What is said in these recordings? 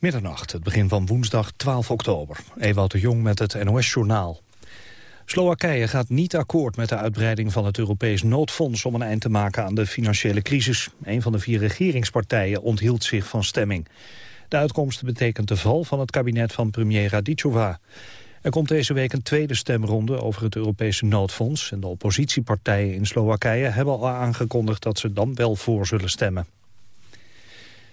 Middernacht, het begin van woensdag 12 oktober. Ewout de Jong met het NOS-journaal. Slowakije gaat niet akkoord met de uitbreiding van het Europees noodfonds om een eind te maken aan de financiële crisis. Een van de vier regeringspartijen onthield zich van stemming. De uitkomst betekent de val van het kabinet van premier Radicova. Er komt deze week een tweede stemronde over het Europese noodfonds... en de oppositiepartijen in Slowakije hebben al aangekondigd dat ze dan wel voor zullen stemmen.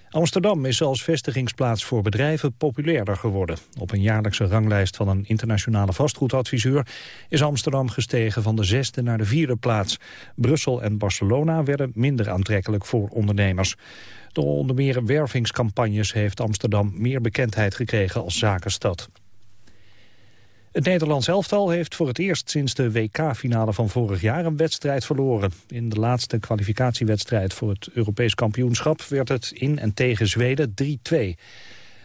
Amsterdam is als vestigingsplaats voor bedrijven populairder geworden. Op een jaarlijkse ranglijst van een internationale vastgoedadviseur is Amsterdam gestegen van de zesde naar de vierde plaats. Brussel en Barcelona werden minder aantrekkelijk voor ondernemers. Door onder meer wervingscampagnes heeft Amsterdam meer bekendheid gekregen als zakenstad. Het Nederlands elftal heeft voor het eerst sinds de WK-finale van vorig jaar een wedstrijd verloren. In de laatste kwalificatiewedstrijd voor het Europees kampioenschap werd het in en tegen Zweden 3-2.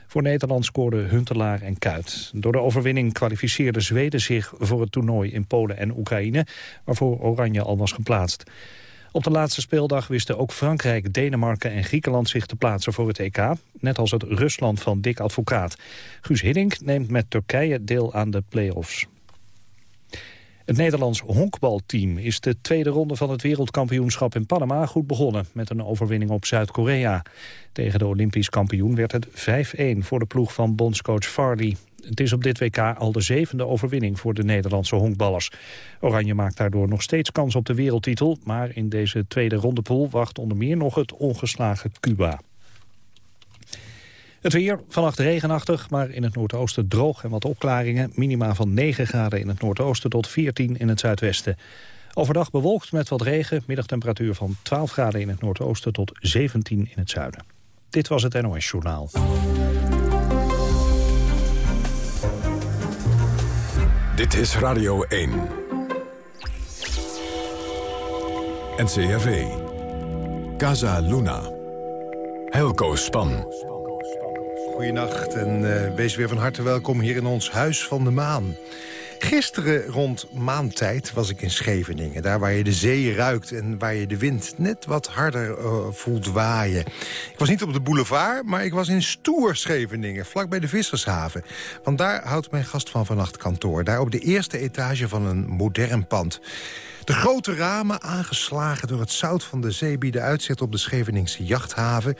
Voor Nederland scoorden Huntelaar en Kuit. Door de overwinning kwalificeerde Zweden zich voor het toernooi in Polen en Oekraïne, waarvoor Oranje al was geplaatst. Op de laatste speeldag wisten ook Frankrijk, Denemarken en Griekenland zich te plaatsen voor het EK. Net als het Rusland van Dick Advocaat. Guus Hiddink neemt met Turkije deel aan de play-offs. Het Nederlands honkbalteam is de tweede ronde van het wereldkampioenschap in Panama goed begonnen met een overwinning op Zuid-Korea. Tegen de Olympisch kampioen werd het 5-1 voor de ploeg van bondscoach Farley. Het is op dit WK al de zevende overwinning voor de Nederlandse honkballers. Oranje maakt daardoor nog steeds kans op de wereldtitel... maar in deze tweede rondepool wacht onder meer nog het ongeslagen Cuba. Het weer, vannacht regenachtig, maar in het noordoosten droog en wat opklaringen. Minima van 9 graden in het noordoosten tot 14 in het zuidwesten. Overdag bewolkt met wat regen, middagtemperatuur van 12 graden in het noordoosten tot 17 in het zuiden. Dit was het NOS Journaal. Dit is Radio 1. NCRV. Casa Luna. Helco Span. Goedenacht en uh, wees weer van harte welkom hier in ons Huis van de Maan. Gisteren rond maantijd was ik in Scheveningen. Daar waar je de zee ruikt en waar je de wind net wat harder uh, voelt waaien. Ik was niet op de boulevard, maar ik was in Stoer Scheveningen... vlak bij de Vissershaven. Want daar houdt mijn gast van vannacht kantoor. Daar op de eerste etage van een modern pand. De grote ramen, aangeslagen door het zout van de zee... bieden uitzicht op de Scheveningse jachthaven.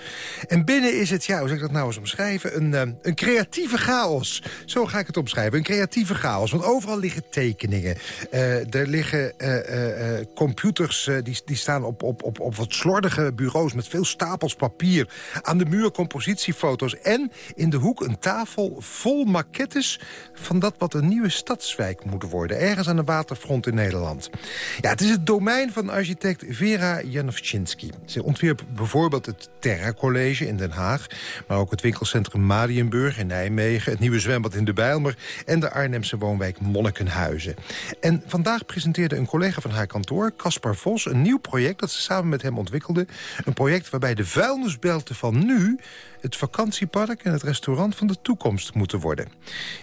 En binnen is het, ja, hoe zeg ik dat nou eens omschrijven... een, uh, een creatieve chaos. Zo ga ik het omschrijven, een creatieve chaos. Want overal liggen tekeningen. Uh, er liggen uh, computers, die, die staan op, op, op, op wat slordige bureaus... met veel stapels papier. Aan de muur compositiefoto's. En in de hoek een tafel vol maquettes... van dat wat een nieuwe stadswijk moet worden. Ergens aan de waterfront in Nederland. Ja, het is het domein van architect Vera Janowczynski. Ze ontwierp bijvoorbeeld het Terra College in Den Haag... maar ook het winkelcentrum Marienburg in Nijmegen... het nieuwe zwembad in de Bijlmer en de Arnhemse woonwijk Monnikenhuizen. En vandaag presenteerde een collega van haar kantoor, Caspar Vos... een nieuw project dat ze samen met hem ontwikkelde. Een project waarbij de vuilnisbelten van nu het vakantiepark en het restaurant van de toekomst moeten worden.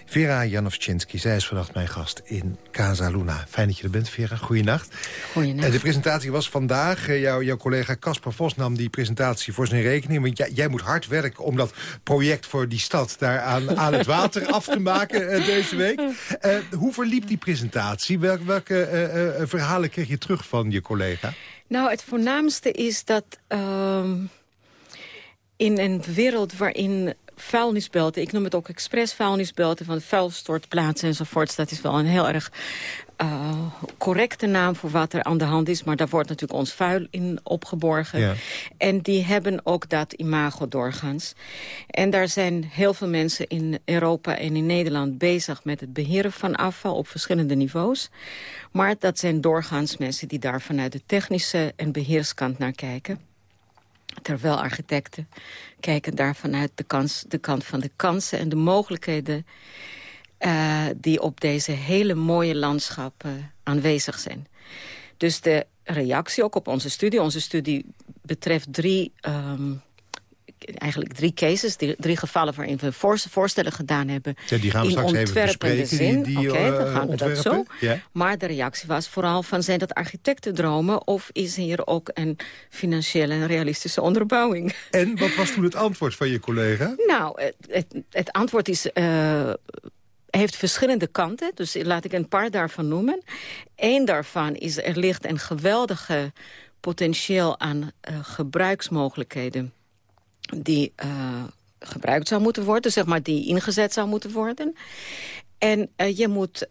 Vera Janowczynski, zij is vannacht mijn gast in Casa Luna. Fijn dat je er bent, Vera. Goeienacht. Goeienacht. Eh, de presentatie was vandaag. Eh, jouw, jouw collega Caspar Vos nam die presentatie voor zijn rekening. Want jij, jij, moet hard werken om dat project voor die stad daar aan, aan het water af te maken uh, deze week. Uh, hoe verliep die presentatie? Welke, welke verhalen kreeg je terug van je collega? Nou, het voornaamste is dat... Ehm, in een wereld waarin vuilnisbelten... ik noem het ook expres vuilnisbelten van vuilstortplaatsen enzovoorts... dat is wel een heel erg uh, correcte naam voor wat er aan de hand is. Maar daar wordt natuurlijk ons vuil in opgeborgen. Ja. En die hebben ook dat imago doorgaans. En daar zijn heel veel mensen in Europa en in Nederland bezig... met het beheren van afval op verschillende niveaus. Maar dat zijn doorgaans mensen die daar vanuit de technische en beheerskant naar kijken. Terwijl architecten kijken daar vanuit de, kans, de kant van de kansen en de mogelijkheden... Uh, die op deze hele mooie landschappen aanwezig zijn. Dus de reactie ook op onze studie. Onze studie betreft drie um, eigenlijk drie cases, drie, gevallen waarin we voorstellen gedaan hebben. Ja, die gaan we in straks even bespreken, zin. die, Oké, okay, dan gaan we dat zo. Ja. Maar de reactie was vooral van zijn dat architectendromen... of is hier ook een financiële en realistische onderbouwing? En wat was toen het antwoord van je collega? Nou, het, het, het antwoord is... Uh, heeft verschillende kanten, dus laat ik een paar daarvan noemen. Eén daarvan is, er ligt een geweldige potentieel aan uh, gebruiksmogelijkheden... die uh, gebruikt zou moeten worden, zeg maar, die ingezet zou moeten worden. En uh, je moet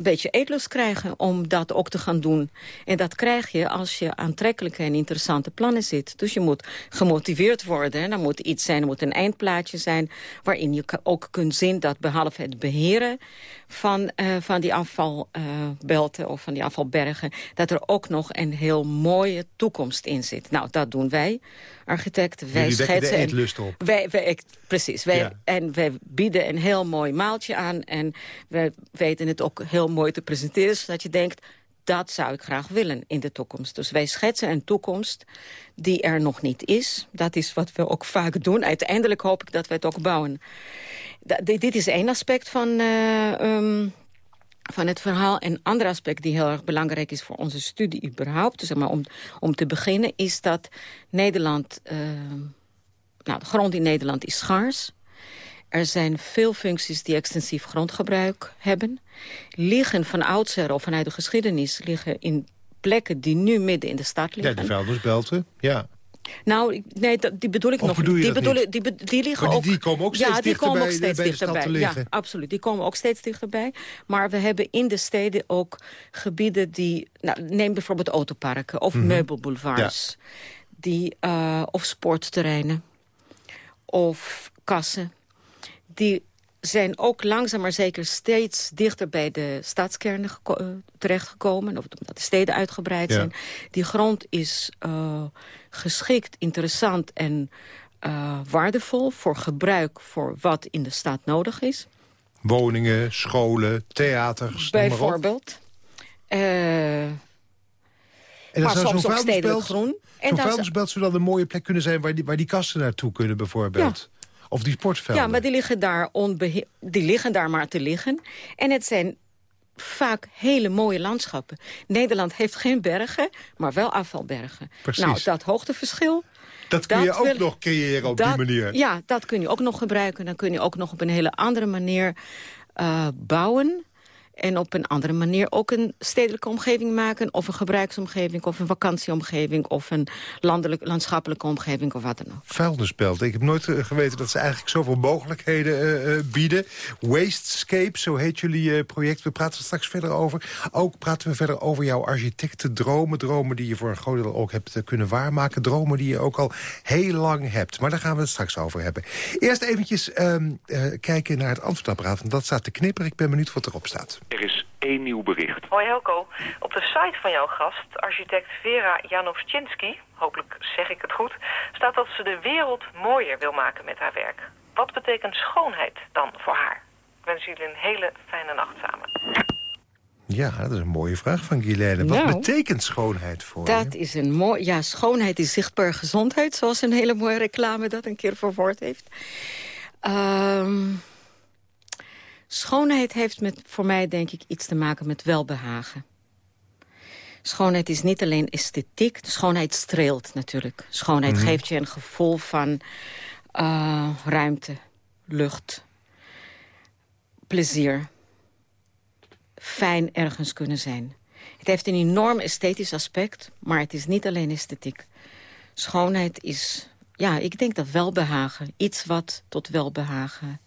een beetje eetlust krijgen om dat ook te gaan doen. En dat krijg je als je aantrekkelijke en interessante plannen zit. Dus je moet gemotiveerd worden. En dan moet iets zijn, er moet een eindplaatje zijn... waarin je ook kunt zien dat behalve het beheren van, uh, van die afvalbelten uh, of van die afvalbergen... dat er ook nog een heel mooie toekomst in zit. Nou, dat doen wij, architecten. Wij schetsen. eetlust op. Wij, wij, precies. Wij, Ja. En wij bieden een heel mooi maaltje aan. En wij weten het ook heel mooi te presenteren... zodat je denkt, dat zou ik graag willen in de toekomst. Dus wij schetsen een toekomst die er nog niet is. Dat is wat we ook vaak doen. Uiteindelijk hoop ik dat we het ook bouwen. Dit is één aspect van, eh, ehm, van het verhaal. Een ander aspect die heel erg belangrijk is voor onze studie überhaupt... zeg maar om, om te beginnen, is dat Nederland... eh, nou, de grond in Nederland is schaars. Er zijn veel functies die extensief grondgebruik hebben. Liggen van oudsher of vanuit de geschiedenis... liggen in plekken die nu midden in de stad Ja, liggen. die vuilnisbelten. Ja. Nou, nee, die bedoel ik Of nog bedoel je die, bedoel, niet? die, liggen die- ook... die komen ook steeds ja, die komen ook de- steeds de dichterbij. Ja, absoluut. Die komen ook steeds dichterbij. Maar we hebben in de steden ook gebieden die... Nou, neem bijvoorbeeld autoparken of Mhm. meubelboulevards. Die, eh, of sportterreinen. Of kassen. Die zijn ook langzaam maar zeker steeds dichter bij de stadskernen eh, terechtgekomen. Of omdat de steden uitgebreid Ja. zijn. Die grond is eh, geschikt, interessant en eh, waardevol... voor gebruik voor wat in de stad nodig is. Woningen, scholen, theaters. Bijvoorbeeld. Eh, En maar soms ook stedelijk groen. En zo'n vuilnisbelt zou dan een mooie plek kunnen zijn... waar die, waar die kasten naartoe kunnen bijvoorbeeld. Of die sportvelden. Ja, maar die liggen, daar onbehe- die liggen daar maar te liggen. En het zijn vaak hele mooie landschappen. Nederland heeft geen bergen, maar wel afvalbergen. Precies. Nou, dat hoogteverschil... dat kun je dat ook wil- nog creëren op dat, die manier. Ja, dat kun je ook nog gebruiken. Dan kun je ook nog op een hele andere manier eh, bouwen. En op een andere manier ook een stedelijke omgeving maken... of een gebruiksomgeving, of een vakantieomgeving... of een landelijk, landschappelijke omgeving, of wat dan ook. Vuilnisbelt. Ik heb nooit eh, geweten dat ze eigenlijk zoveel mogelijkheden eh, eh, bieden. Wastescape, zo heet jullie project. We praten straks verder over. Ook praten we verder over jouw architectendromen. Dromen die je voor een groot deel ook hebt kunnen waarmaken. Dromen die je ook al heel lang hebt. Maar daar gaan we het straks over hebben. Eerst eventjes ehm, eh, kijken naar het antwoordapparaat. Want dat staat te knipperen. Ik ben benieuwd wat erop staat. Er is één nieuw bericht. Hoi Helco. Op de site van jouw gast, architect Vera Janovczynski, hopelijk zeg ik het goed, staat dat ze de wereld mooier wil maken met haar werk. Wat betekent schoonheid dan voor haar? Ik wens jullie een hele fijne nacht samen. Ja, dat is een mooie vraag van Guilaine. Wat Nou, betekent schoonheid voor Dat je? is een mooi... Ja, schoonheid is zichtbaar gezondheid... zoals een hele mooie reclame dat een keer verwoord heeft. Ehm, schoonheid heeft met, voor mij denk ik iets te maken met welbehagen. Schoonheid is niet alleen esthetiek. De schoonheid streelt natuurlijk. Schoonheid geeft je een gevoel van eh, ruimte, lucht, plezier. Fijn ergens kunnen zijn. Het heeft een enorm esthetisch aspect, maar het is niet alleen esthetiek. Schoonheid is, ja, ik denk dat welbehagen. Iets wat tot welbehagen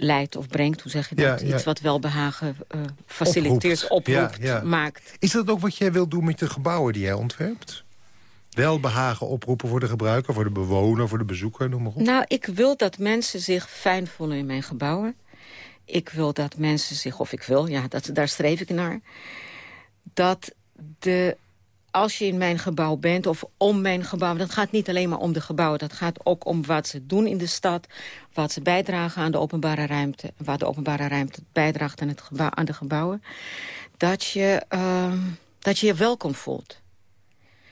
leidt of brengt, hoe zeg je dat? ja. Iets wat welbehagen eh, faciliteert, Oproept. maakt. Is dat ook wat jij wilt doen met de gebouwen die jij ontwerpt? Welbehagen oproepen voor de gebruiker, voor de bewoner, voor de bezoeker, noem maar op. Nou, ik wil dat mensen zich fijn voelen in mijn gebouwen. Ik wil dat mensen zich, of ik wil, ja, dat, daar streef ik naar... dat de, als je in mijn gebouw bent of om mijn gebouw... dat gaat niet alleen maar om de gebouwen. Dat gaat ook om wat ze doen in de stad. Wat ze bijdragen aan de openbare ruimte. Wat de openbare ruimte bijdraagt aan, het gebouw, aan de gebouwen. Dat je, ehm, dat je je welkom voelt.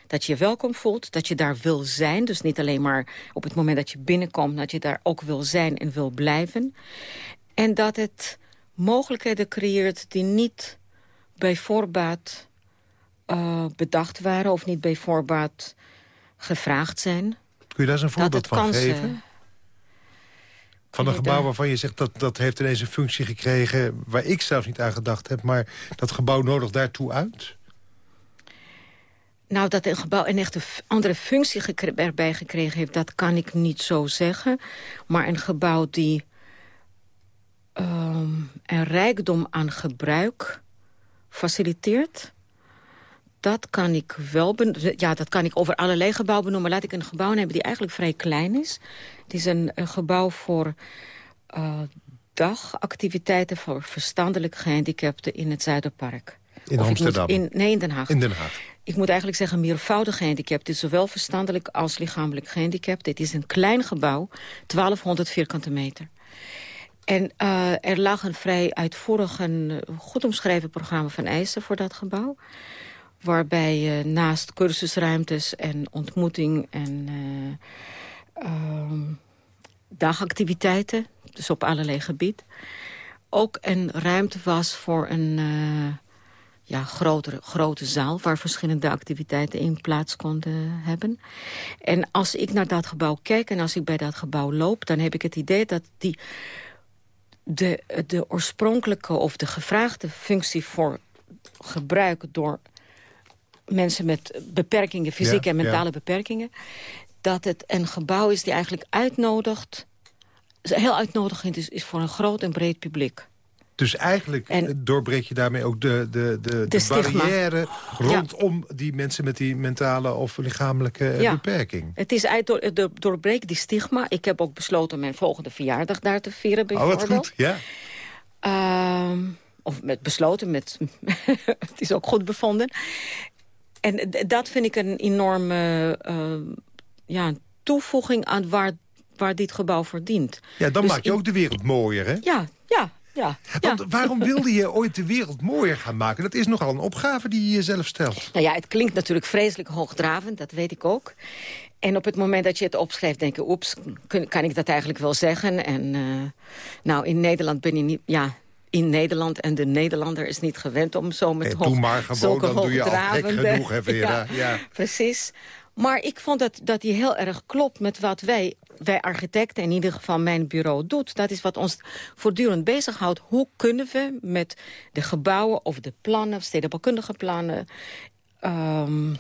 Dat je je welkom voelt, dat je daar wil zijn. Dus niet alleen maar op het moment dat je binnenkomt... dat je daar ook wil zijn en wil blijven. En dat het mogelijkheden creëert die niet bij voorbaat uh, bedacht waren... of niet bij voorbaat gevraagd zijn. Kun je daar eens een voorbeeld van geven? Van een gebouw waarvan je zegt dat dat heeft ineens een functie gekregen... waar ik zelfs niet aan gedacht heb, maar dat gebouw nodig daartoe uit? Nou, dat een gebouw een echte andere functie erbij gekregen heeft... dat kan ik niet zo zeggen. Maar een gebouw die um, een rijkdom aan gebruik faciliteert... dat kan ik wel... Ja, dat kan ik over allerlei gebouwen benoemen. Laat ik een gebouw nemen die eigenlijk vrij klein is. Het is een, een gebouw voor uh, dagactiviteiten... voor verstandelijk gehandicapten in het Zuiderpark. In Amsterdam? in, nee, in Den Haag. In Den Haag. Ik moet eigenlijk zeggen meervoudig gehandicapt. Is zowel verstandelijk als lichamelijk gehandicapt. Het is een klein gebouw, 1200 vierkante meter. En uh, er lag een vrij uitvoerig en eh, goed omschreven programma van eisen voor dat gebouw. Waarbij je naast cursusruimtes en ontmoeting en uh, dagactiviteiten, dus op allerlei gebied, ook een ruimte was voor een ja, grotere, grote zaal... waar verschillende activiteiten in plaats konden hebben. En als ik naar dat gebouw kijk en als ik bij dat gebouw loop... dan heb ik het idee dat die de, de oorspronkelijke of de gevraagde functie voor gebruik door mensen met beperkingen, fysieke en mentale beperkingen, dat het een gebouw is die eigenlijk uitnodigt, heel uitnodigend is, is voor een groot en breed publiek. Dus eigenlijk en, doorbreek je daarmee ook de, de, de, de, barrière rondom die mensen met die mentale of lichamelijke ja. beperking. Het is uit door, doorbreek die stigma. Ik heb ook besloten mijn volgende verjaardag daar te vieren bijvoorbeeld. Oh, wat goed, ja. Uh, of met besloten, met, het is ook goed bevonden. En dat vind ik een enorme uh, ja, toevoeging aan waar, waar dit gebouw verdient. Ja, dan dus maak je ook de wereld mooier, hè? Ja, ja, ja, Want waarom wilde je ooit de wereld mooier gaan maken? Dat is nogal een opgave die je jezelf stelt. Nou ja, het klinkt natuurlijk vreselijk hoogdravend, dat weet ik ook. En op het moment dat je het opschrijft, denk je... oeps, kan ik dat eigenlijk wel zeggen? En uh, nou, in Nederland ben je niet... Ja, in Nederland en de Nederlander is niet gewend om zo met hey, doe maar gewoon, dan doe je al gek genoeg, hè, ja, ja, precies. Maar ik vond dat, dat die heel erg klopt met wat wij wij architecten, in ieder geval mijn bureau, doet. Dat is wat ons voortdurend bezighoudt. Hoe kunnen we met de gebouwen of de plannen, stedenbouwkundige plannen... Um,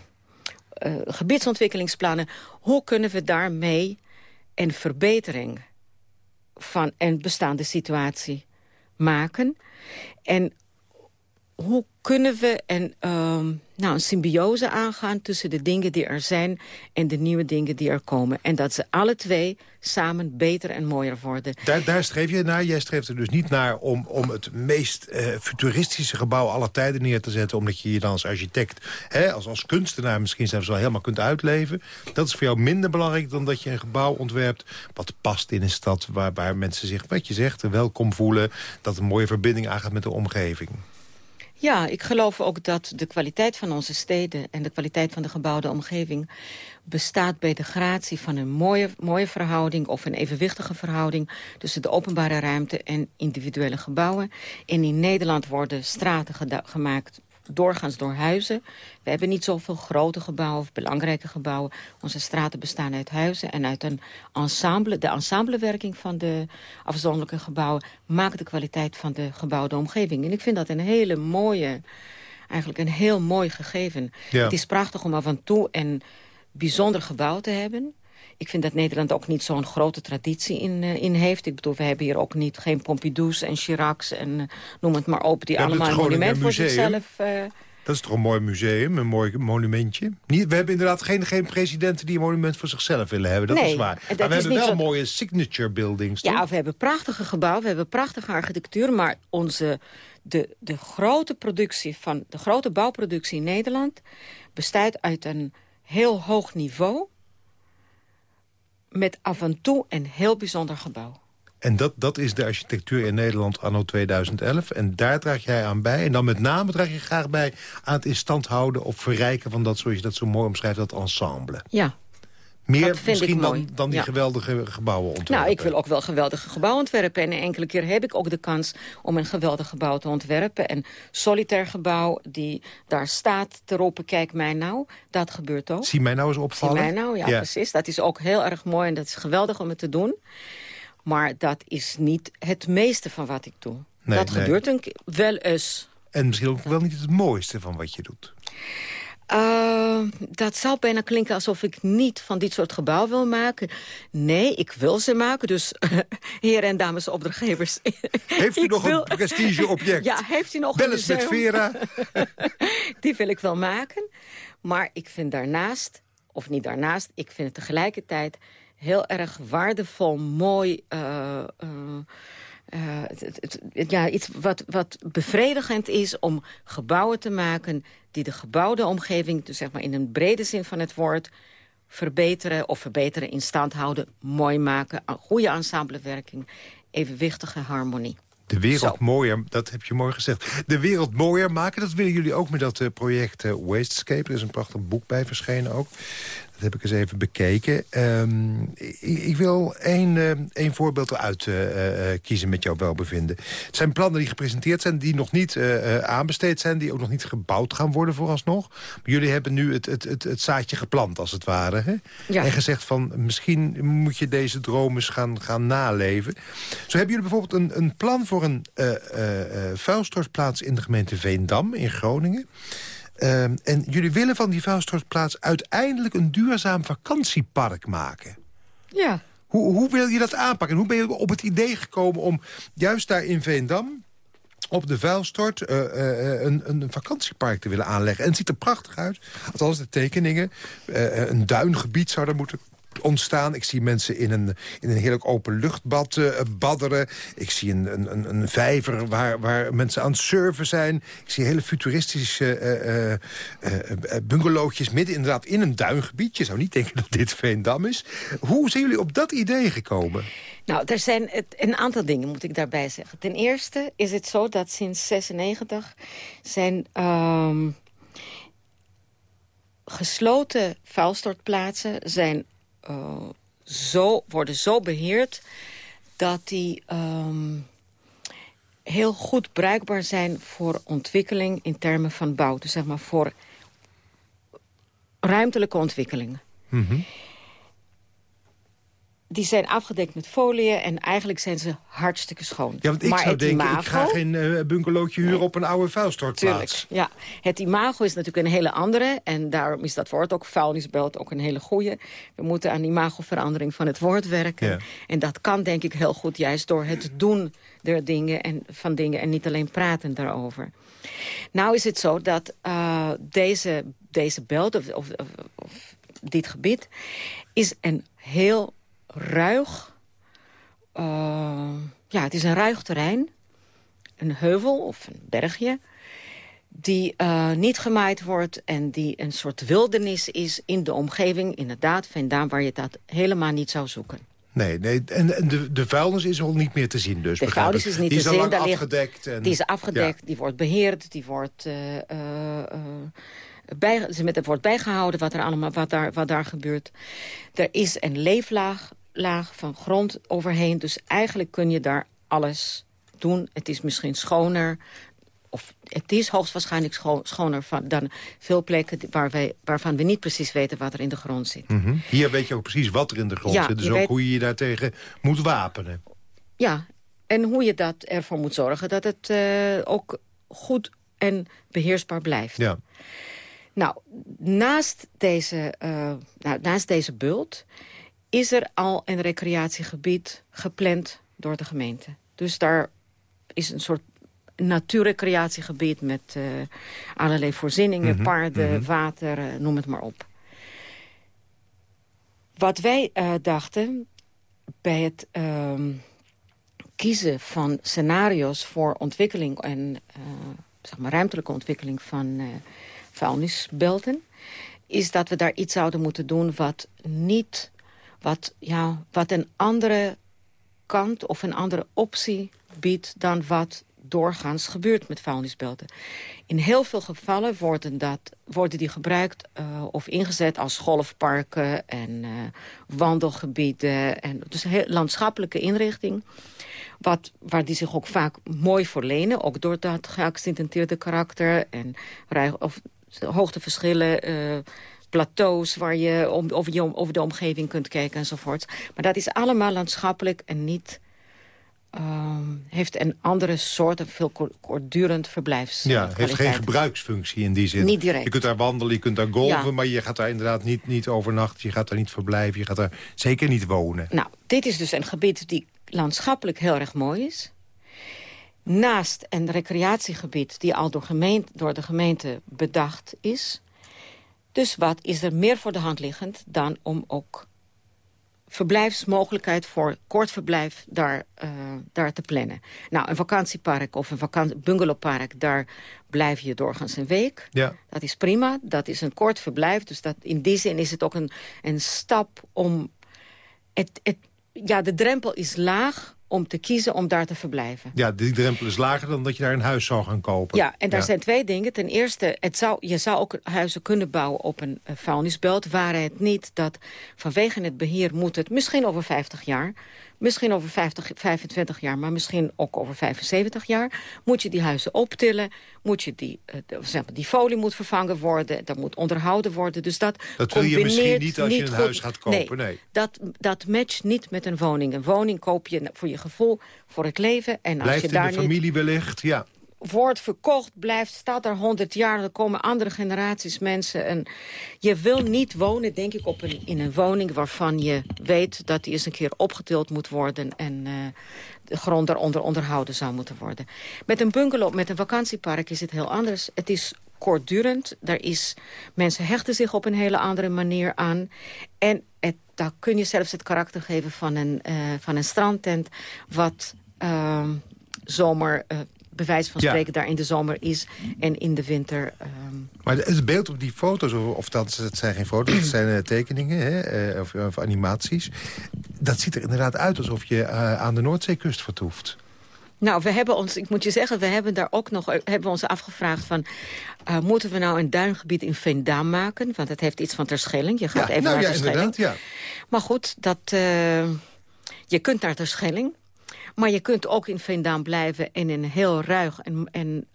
uh, gebiedsontwikkelingsplannen, hoe kunnen we daarmee een verbetering van een bestaande situatie maken? En hoe kunnen we een, um, nou, een symbiose aangaan tussen de dingen die er zijn en de nieuwe dingen die er komen. En dat ze alle twee samen beter en mooier worden. Daar, daar streef je naar. Jij streeft er dus niet naar om, om het meest uh, futuristische gebouw aller tijden neer te zetten. Omdat je je dan als architect, hè, als, als kunstenaar misschien zelfs wel helemaal kunt uitleven. Dat is voor jou minder belangrijk dan dat je een gebouw ontwerpt wat past in een stad. Waar, waar mensen zich, wat je zegt, welkom voelen. Dat een mooie verbinding aangaat met de omgeving. Ja, ik geloof ook dat de kwaliteit van onze steden... en de kwaliteit van de gebouwde omgeving... bestaat bij de gratie van een mooie, mooie verhouding... of een evenwichtige verhouding tussen de openbare ruimte... en individuele gebouwen. En in Nederland worden straten gemaakt doorgaans door huizen. We hebben niet zoveel grote gebouwen of belangrijke gebouwen. Onze straten bestaan uit huizen en uit een ensemble. De ensemblewerking van de afzonderlijke gebouwen... maakt de kwaliteit van de gebouwde omgeving. En ik vind dat een hele mooie, eigenlijk een heel mooi gegeven. Het is prachtig om af en toe een bijzonder gebouw te hebben... Ik vind dat Nederland ook niet zo'n grote traditie in, uh, in heeft. Ik bedoel, we hebben hier ook niet geen Pompidou's en Chiracs en uh, noem het maar op... die allemaal een monument voor zichzelf... Uh, dat is toch een mooi museum, een mooi monumentje? Niet, we hebben inderdaad geen, geen presidenten die een monument voor zichzelf willen hebben. Dat nee, is waar. Maar we hebben wel mooie signature buildings. Ja, we hebben prachtige gebouwen, we hebben prachtige architectuur. Maar onze, de, de grote productie van de grote bouwproductie in Nederland bestaat uit een heel hoog niveau met af en toe een heel bijzonder gebouw. En dat, dat is de architectuur in Nederland anno 2011. En daar draag jij aan bij. En dan met name draag je graag bij aan het in stand houden... of verrijken van dat, zoals je dat zo mooi omschrijft, dat ensemble. Ja, Meer misschien dan, dan die geweldige gebouwen ontwerpen. Nou, ik wil ook wel geweldige gebouwen ontwerpen. En enkele keer heb ik ook de kans om een geweldig gebouw te ontwerpen. En solitair gebouw die daar staat te roepen, kijk mij nou. Dat gebeurt ook. Zie mij nou eens opvallen. Zie mij nou, ja, precies. Dat is ook heel erg mooi en dat is geweldig om het te doen. Maar dat is niet het meeste van wat ik doe. Nee, dat nee. gebeurt een wel eens. En misschien ook wel niet het mooiste van wat je doet. Uh, dat zou bijna klinken alsof ik niet van dit soort gebouw wil maken. Nee, ik wil ze maken. Dus heren en dames opdrachtgevers. Heeft u nog wil- een prestigeobject? Ja, heeft u nog Bel een eens met? Vera. Die wil ik wel maken. Maar ik vind daarnaast, of niet daarnaast... ik vind het tegelijkertijd heel erg waardevol, mooi... eh, eh, het- het- het- ja, iets wat, wat bevredigend is om gebouwen te maken... die de gebouwde omgeving, dus zeg maar in een brede zin van het woord... verbeteren of verbeteren, in stand houden, mooi maken... een goede ensemblewerking, evenwichtige harmonie. De wereld Zo. mooier, dat heb je mooi gezegd. De wereld mooier maken, dat willen jullie ook met dat eh, project eh, Wastescape. Er is een prachtig boek bij verschenen ook. Dat heb ik eens even bekeken. Ehm, ik, ik wil één, eh, één voorbeeld eruit eh, eh, kiezen met jouw welbevinden. Het zijn plannen die gepresenteerd zijn, die nog niet aanbesteed zijn... die ook nog niet gebouwd gaan worden vooralsnog. Maar jullie hebben nu het, het, het, het zaadje geplant, als het ware. Hè? Ja. En gezegd van, misschien moet je deze droom eens gaan, gaan naleven. Zo hebben jullie bijvoorbeeld een, een plan voor een vuilstortplaats in de gemeente Veendam in Groningen. Ehm, en jullie willen van die vuilstortplaats uiteindelijk een duurzaam vakantiepark maken. Ja. Hoe, hoe wil je dat aanpakken? En hoe ben je op het idee gekomen om juist daar in Veendam op de vuilstort eh, eh, een, een vakantiepark te willen aanleggen. En het ziet er prachtig uit. Althans, de tekeningen. Eh, een duingebied zou er moeten ontstaan. Ik zie mensen in een, in een heerlijk openluchtbad eh badderen. Ik zie een, een, een- vijver waar, waar mensen aan het surfen zijn. Ik zie hele futuristische eh, bungalowtjes midden inderdaad in een duingebied. Je zou niet denken dat dit Veendam is. Hoe zijn jullie op dat idee gekomen? Nou, er zijn een aantal dingen, moet ik daarbij zeggen. Ten eerste is het zo dat sinds 96 zijn ehm, gesloten vuilstortplaatsen zijn, zo, worden zo beheerd dat die ehm, heel goed bruikbaar zijn voor ontwikkeling in termen van bouw. Dus zeg maar voor ruimtelijke ontwikkelingen die zijn afgedekt met folie en eigenlijk zijn ze hartstikke schoon. Ja, want ik maar zou denken, imago, ik ga geen bungalowtje huren op een oude vuilstortplaats. Tuurlijk, ja. Het imago is natuurlijk een hele andere. En daarom is dat woord ook vuilnisbelt ook een hele goede. We moeten aan imagoverandering van het woord werken. Ja. En dat kan denk ik heel goed juist door het doen der dingen en, van dingen... en niet alleen praten daarover. Nou is het zo dat eh, deze, deze belt, of- of dit gebied... is een heel ruig... eh, ja, het is een ruig terrein. Een heuvel of een bergje die eh, niet gemaaid wordt en die een soort wildernis is in de omgeving. Inderdaad, vandaan waar je dat helemaal niet zou zoeken. Nee, nee en, de, de vuilnis is al niet meer te zien dus. De vuilnis is niet die te is al zien, lang afgedekt. En, Die is afgedekt, die wordt beheerd, die wordt, eh, bij, ze met, het wordt bijgehouden wat, er allemaal, wat, daar, wat daar gebeurt. Er is een leeflaag laag van grond overheen, dus eigenlijk kun je daar alles doen. Het is misschien schoner, of het is hoogstwaarschijnlijk scho- schoner van, dan veel plekken waar wij, waarvan we niet precies weten wat er in de grond zit. Mhm. Hier weet je ook precies wat er in de grond Ja, zit. Dus ook weet- hoe je je daartegen moet wapenen. Ja, en hoe je dat ervoor moet zorgen dat het eh, ook goed en beheersbaar blijft. Ja. Nou, naast deze, eh, nou, naast deze bult is er al een recreatiegebied gepland door de gemeente. Dus daar is een soort natuurrecreatiegebied met eh, allerlei voorzieningen, paarden, water, eh, noem het maar op. Wat wij eh, dachten bij het ehm, kiezen van scenario's voor ontwikkeling en zeg maar ruimtelijke ontwikkeling van vuilnisbelten, is dat we daar iets zouden moeten doen wat niet, wat, ja, wat een andere kant of een andere optie biedt... dan wat doorgaans gebeurt met vuilnisbelten. In heel veel gevallen worden, dat, worden die gebruikt uh, of ingezet als golfparken en uh, wandelgebieden. En, dus een heel landschappelijke inrichting. Wat, waar die zich ook vaak mooi voor lenen. Ook door dat geaccidenteerde karakter en of hoogteverschillen... Uh, plateaus waar je om, over, je, over de omgeving kunt kijken enzovoort. Maar dat is allemaal landschappelijk en niet Ehm, heeft een andere soort, een veel kortdurend verblijfs. Ja, heeft geen gebruiksfunctie in die zin. Niet direct. Je kunt daar wandelen, je kunt daar golven, maar je gaat daar inderdaad niet, niet overnachten. Je gaat daar niet verblijven, je gaat daar zeker niet wonen. Nou, dit is dus een gebied die landschappelijk heel erg mooi is. Naast een recreatiegebied die al door, gemeente, door de gemeente bedacht is. Dus wat is er meer voor de hand liggend dan om ook verblijfsmogelijkheid voor kort verblijf daar, uh, daar te plannen. Nou, een vakantiepark of een vakantie bungalowpark, daar blijf je doorgaans een week. Ja. Dat is prima, dat is een kort verblijf. Dus dat, in die zin is het ook een, een stap om... Het, het, ja, de drempel is laag om te kiezen om daar te verblijven. Ja, die drempel is lager dan dat je daar een huis zou gaan kopen. Ja, en daar zijn twee dingen. Ten eerste, het zou, je zou ook huizen kunnen bouwen op een uh, vuilnisbelt... waar het niet dat vanwege het beheer moet het misschien over 50 jaar... Misschien over 50, 25 jaar, maar misschien ook over 75 jaar... moet je die huizen optillen, moet je die, uh, zeg maar, die folie moet vervangen worden... dat moet onderhouden worden. Dus dat, dat wil je misschien niet als je een huis gaat kopen, nee. Dat, dat matcht niet met een woning. Een woning koop je voor je gevoel, voor het leven. En als je daar in de familie niet... wellicht, ja wordt verkocht, blijft, staat er 100 jaar. Er komen andere generaties mensen. En je wil niet wonen, denk ik, op een, in een woning waarvan je weet dat die eens een keer opgetild moet worden. En uh, de grond eronder onderhouden zou moeten worden. Met een bungalow, met een vakantiepark is het heel anders. Het is kortdurend. Daar is, mensen hechten zich op een hele andere manier aan. En het, daar kun je zelfs het karakter geven van een, uh, van een strandtent... wat uh, zomer bewijs van spreken daar in de zomer is en in de winter. Um... Maar het beeld op die foto's, of, of dat, het zijn geen foto's, het zijn uh, tekeningen hè, uh, of, of, animaties. Dat ziet er inderdaad uit alsof je uh, aan de Noordzeekust vertoeft. Nou, we hebben ons, ik moet je zeggen, we hebben daar ook nog hebben ons afgevraagd van... Uh, moeten we nou een duingebied in Veendam maken? Want het heeft iets van Terschelling. Je gaat ja, even nou, naar ja, Terschelling. Ja. Maar goed, dat, uh, je kunt naar Terschelling. Maar je kunt ook in Veendam blijven in een heel ruig en, en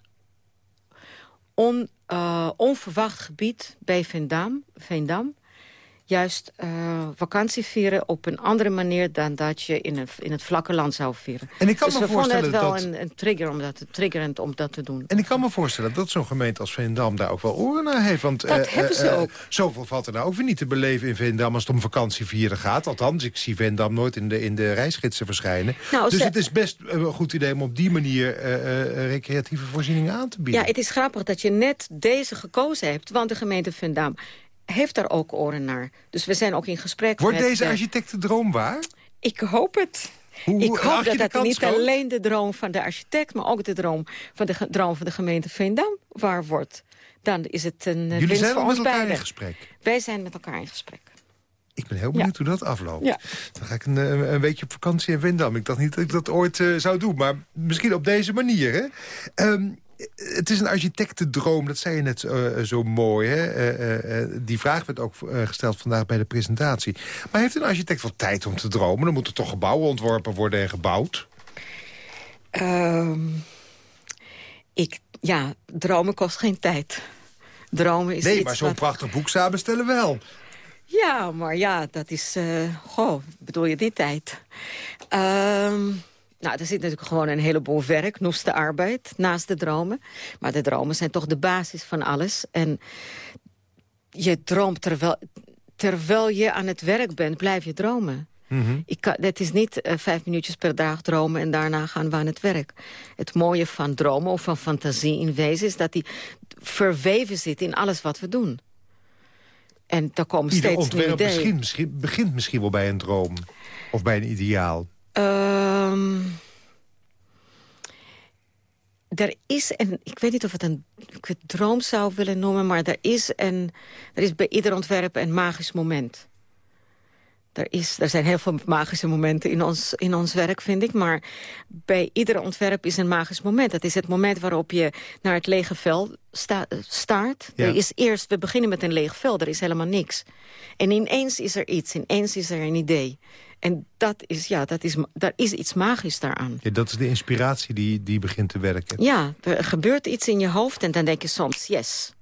on, uh, onverwacht gebied bij Veendam. Veendam juist uh, vakantie vieren op een andere manier... dan dat je in, een, in het vlakke land zou vieren. En ik kan dus me we voorstellen vonden het wel dat... een, een trigger om dat, triggerend om dat te doen. En ik kan me voorstellen dat zo'n gemeente als Veendam daar ook wel oren naar heeft. Want, dat uh, hebben ze uh, ook. Zoveel valt er nou ook weer niet te beleven in Veendam als het om vakantie vieren gaat. Althans, ik zie Veendam nooit in de, in de reisgidsen verschijnen. Nou, dus ze... het is best een goed idee om op die manier recreatieve voorzieningen aan te bieden. Ja, het is grappig dat je net deze gekozen hebt. Want de gemeente Veendam heeft daar ook oren naar. Dus we zijn ook in gesprek Wordt met... deze architect de droom waar? Ik hoop het. Hoe, ik hoop dat dat niet alleen de droom van de architect... maar ook de droom van de droom van de gemeente Veendam waar wordt. Dan is het een Jullie winst zijn voor met elkaar beiden. in gesprek? Wij zijn met elkaar in gesprek. Ik ben heel benieuwd ja. hoe dat afloopt. Ja. Dan ga ik een, een weekje op vakantie in Veendam. Ik dacht niet dat ik dat ooit uh, zou doen, maar misschien op deze manier. Hè? Um, het is een architectendroom, dat zei je net uh, zo mooi. Hè? Uh, uh, die vraag werd ook gesteld vandaag bij de presentatie. Maar heeft een architect wel tijd om te dromen? Dan moeten toch gebouwen ontworpen worden en gebouwd? Um, ik, ja, dromen kost geen tijd. Dromen is nee, maar zo'n wat... prachtig boek samenstellen wel. Ja, maar ja, dat is... goh, bedoel je die tijd? Um, nou, er zit natuurlijk gewoon een heleboel werk, noeste arbeid, naast de dromen. Maar de dromen zijn toch de basis van alles. En je droomt terwijl, terwijl je aan het werk bent, blijf je dromen. Mm -hmm. Ik kan, het is niet uh, vijf minuutjes per dag dromen en daarna gaan we aan het werk. Het mooie van dromen of van fantasie in wezen is dat die verweven zit in alles wat we doen. En daar komen Ieder steeds nieuwe ideeën. Misschien, misschien, begint misschien wel bij een droom of bij een ideaal. Um, er is een, ik weet niet of het een ik het droom zou willen noemen... maar er is, een, er is bij ieder ontwerp een magisch moment. er, is, er zijn heel veel magische momenten in ons, in ons werk, vind ik. Maar bij ieder ontwerp is een magisch moment. Dat is het moment waarop je naar het lege vel sta, staart. Er is eerst, we beginnen met een leeg vel, er is helemaal niks. En ineens is er iets, ineens is er een idee. En dat is, ja, dat is, daar is iets magisch daaraan. Ja, dat is de inspiratie die, die begint te werken. Ja, er gebeurt iets in je hoofd en dan denk je soms, yes,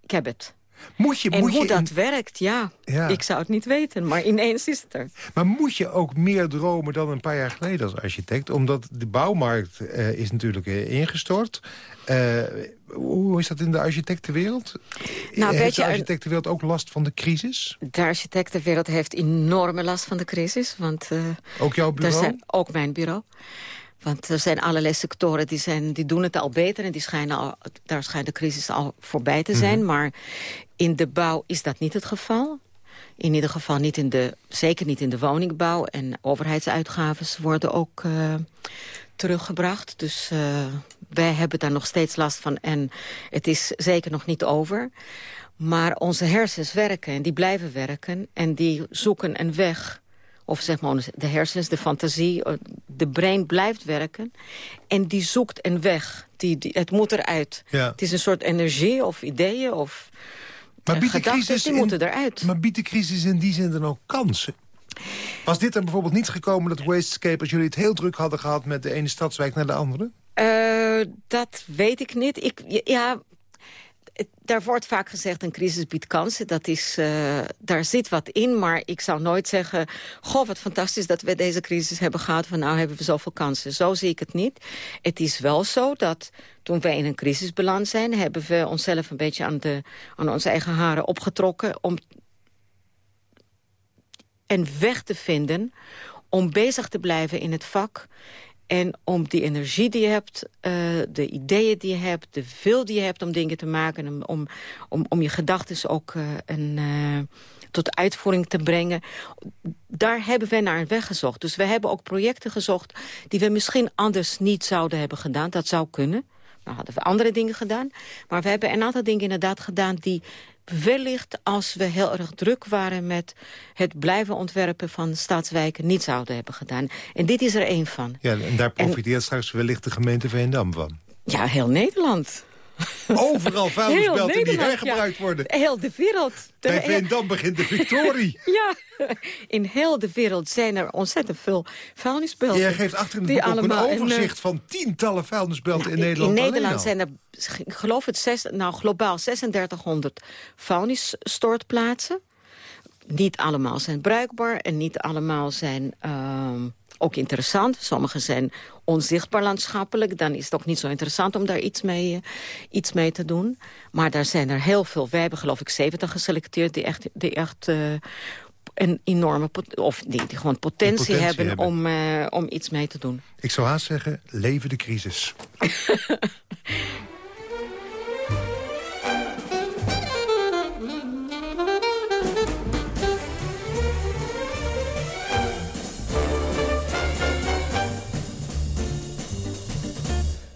ik heb het. Moet je, en moet hoe je dat werkt, ja, ik zou het niet weten. Maar ineens is het er. Maar moet je ook meer dromen dan een paar jaar geleden als architect? Omdat de bouwmarkt uh, is natuurlijk uh, ingestort. Uh, hoe is dat in de architectenwereld? Nou, heeft de architectenwereld ook last van de crisis? De architectenwereld heeft enorme last van de crisis. Want, ook jouw bureau? Zijn, ook mijn bureau. Want er zijn allerlei sectoren die, zijn, die doen het al beter... en die schijnen al, daar schijnt de crisis al voorbij te zijn. Mhm. Maar in de bouw is dat niet het geval. In ieder geval niet in de, zeker niet in de woningbouw. En overheidsuitgaven worden ook uh, teruggebracht. Dus uh, wij hebben daar nog steeds last van. En het is zeker nog niet over. Maar onze hersens werken en die blijven werken. En die zoeken een weg of zeg maar de hersens, de fantasie, eh, de brein blijft werken. En die zoekt een weg. Die, die het moet eruit. Het is een soort energie of ideeën of maar biedt de crisis die moeten eruit. Maar biedt de crisis in die zin dan ook kansen? Was dit er bijvoorbeeld niet gekomen dat Wastescape... als jullie het heel druk hadden gehad met de ene stadswijk naar de andere? Uh, dat weet ik niet. Ik, ja, daar wordt vaak gezegd, een crisis biedt kansen. Dat is, uh, daar zit wat in, maar ik zou nooit zeggen... goh, wat fantastisch dat we deze crisis hebben gehad... van nou hebben we zoveel kansen. Zo zie ik het niet. Het is wel zo dat toen wij in een crisis beland zijn... hebben we onszelf een beetje aan, de, aan onze eigen haren opgetrokken... om een weg te vinden om bezig te blijven in het vak... En om die energie die je hebt, uh, de ideeën die je hebt... de wil die je hebt om dingen te maken... om, om, om je gedachten ook uh, een, uh, tot uitvoering te brengen... daar hebben we naar een weg gezocht. Dus we hebben ook projecten gezocht... die we misschien anders niet zouden hebben gedaan. Dat zou kunnen. Dan hadden we andere dingen gedaan. Maar we hebben een aantal dingen inderdaad gedaan... die wellicht als we heel erg druk waren met het blijven ontwerpen van staatswijken niet zouden hebben gedaan. En dit is er één van. Ja, en daar profiteert straks wellicht de gemeente Veendam van. Ja, heel Nederland. Overal vuilnisbelten die hergebruikt worden. Heel de wereld. Bij Veendam begint de victorie. ja, in heel de wereld zijn er ontzettend veel vuilnisbelten. Jij geeft achter in het boek een overzicht eh, van tientallen vuilnisbelten in Nederland In Nederland zijn er, ik geloof het, zes, nou, globaal 3600 vuilnisstortplaatsen. Niet allemaal zijn bruikbaar en niet allemaal zijn... Uh, ook interessant. Sommige zijn onzichtbaar landschappelijk. Dan is het ook niet zo interessant om daar iets mee, uh, iets mee te doen. Maar daar zijn er heel veel. Wij hebben geloof ik 70 geselecteerd... die echt, die echt uh, een enorme... of die, die gewoon potentie, potentie hebben, hebben, Om, uh, om iets mee te doen. Ik zou haast zeggen, leven de crisis.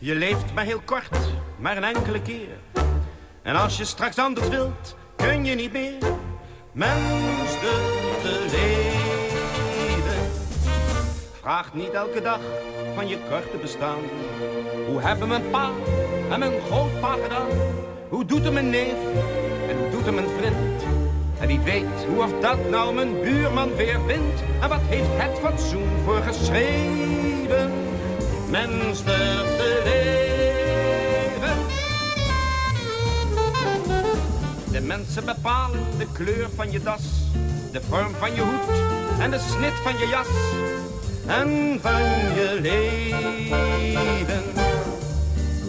Je leeft maar heel kort, maar een enkele keer. En als je straks anders wilt, kun je niet meer. Mens te leven. Vraag niet elke dag van je korte bestaan. Hoe hebben mijn pa en mijn grootpa gedaan? Hoe doet hem mijn neef en hoe doet hem mijn vriend? En wie weet hoe of dat nou mijn buurman weer vindt? En wat heeft het fatsoen voor geschreven? Mens te leven. De mensen bepalen de kleur van je das, de vorm van je hoed en de snit van je jas en van je leven.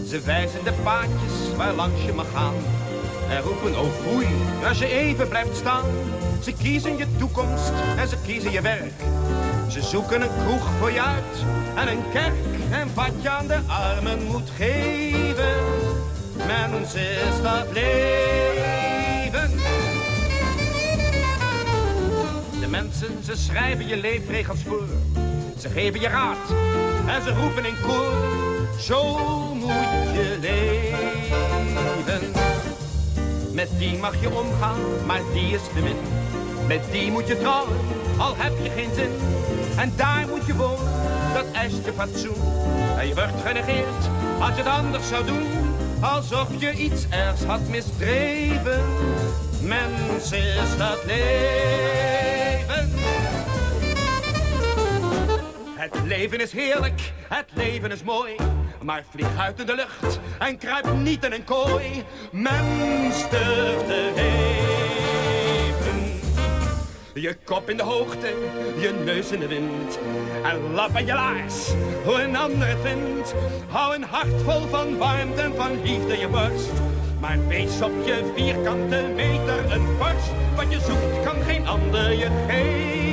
Ze wijzen de paadjes waar langs je mag gaan en roepen oh foei als je even blijft staan. Ze kiezen je toekomst en ze kiezen je werk. Ze zoeken een kroeg voor je uit en een kerk en wat je aan de armen moet geven. Mens is dat leven. De mensen, ze schrijven je leefregels voor. Ze geven je raad en ze roepen in koor. Zo moet je leven. Met die mag je omgaan, maar die is de min. Met die moet je trouwen, al heb je geen zin. En daar moet je wonen, dat is je fatsoen. En je wordt genegeerd als je het anders zou doen. Alsof je iets ergs had misdreven. Mens is dat leven. Het leven is heerlijk, het leven is mooi. Maar vlieg uit in de lucht en kruip niet in een kooi. Mens durft te leven. Je kop in de hoogte, je neus in de wind. En lap aan je laars, hoe een ander vindt. Hou een hart vol van warmte en van liefde je borst. Maar wees op je vierkante meter een borst. Wat je zoekt kan geen ander je geven.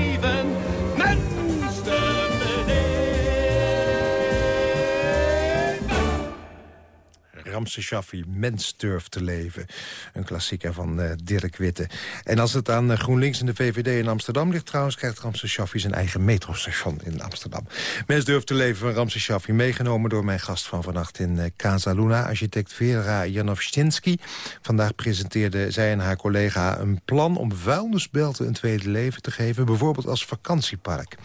Ramse Shaffi, Mens durft te leven. Een klassieker van eh, Dirk Witte. En als het aan eh, GroenLinks en de VVD in Amsterdam ligt... trouwens krijgt Ramse Shaffi zijn eigen metrostation in Amsterdam. Mens durft te leven van Ramse Shaffi. Meegenomen door mijn gast van vannacht in uh, Casa Luna... architect Vera Janowszczynski. Vandaag presenteerde zij en haar collega een plan... om vuilnisbelten een tweede leven te geven. Bijvoorbeeld als vakantiepark.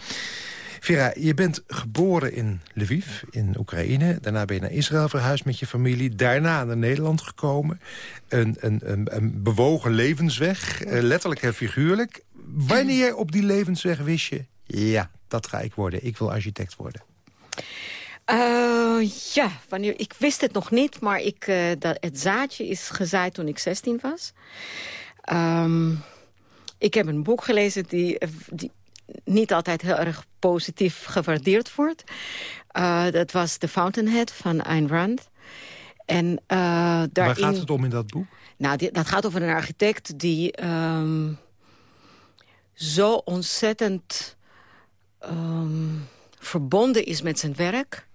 Vera, je bent geboren in Lviv, in Oekraïne. Daarna ben je naar Israël verhuisd met je familie. Daarna naar Nederland gekomen. Een, een, een, een bewogen levensweg, eh, letterlijk en figuurlijk. Wanneer op die levensweg wist je... ja, dat ga ik worden, ik wil architect worden? Uh, ja, wanneer, ik wist het nog niet, maar ik, uh, dat, het zaadje is gezaaid toen ik 16 was. Um, ik heb een boek gelezen die, die niet altijd heel erg positief gewaardeerd wordt. Uh, dat was The Fountainhead van Ayn Rand. En, uh, daarin, Waar gaat het om in dat boek? Nou, die, dat gaat over een architect die um, zo ontzettend um, verbonden is met zijn werk...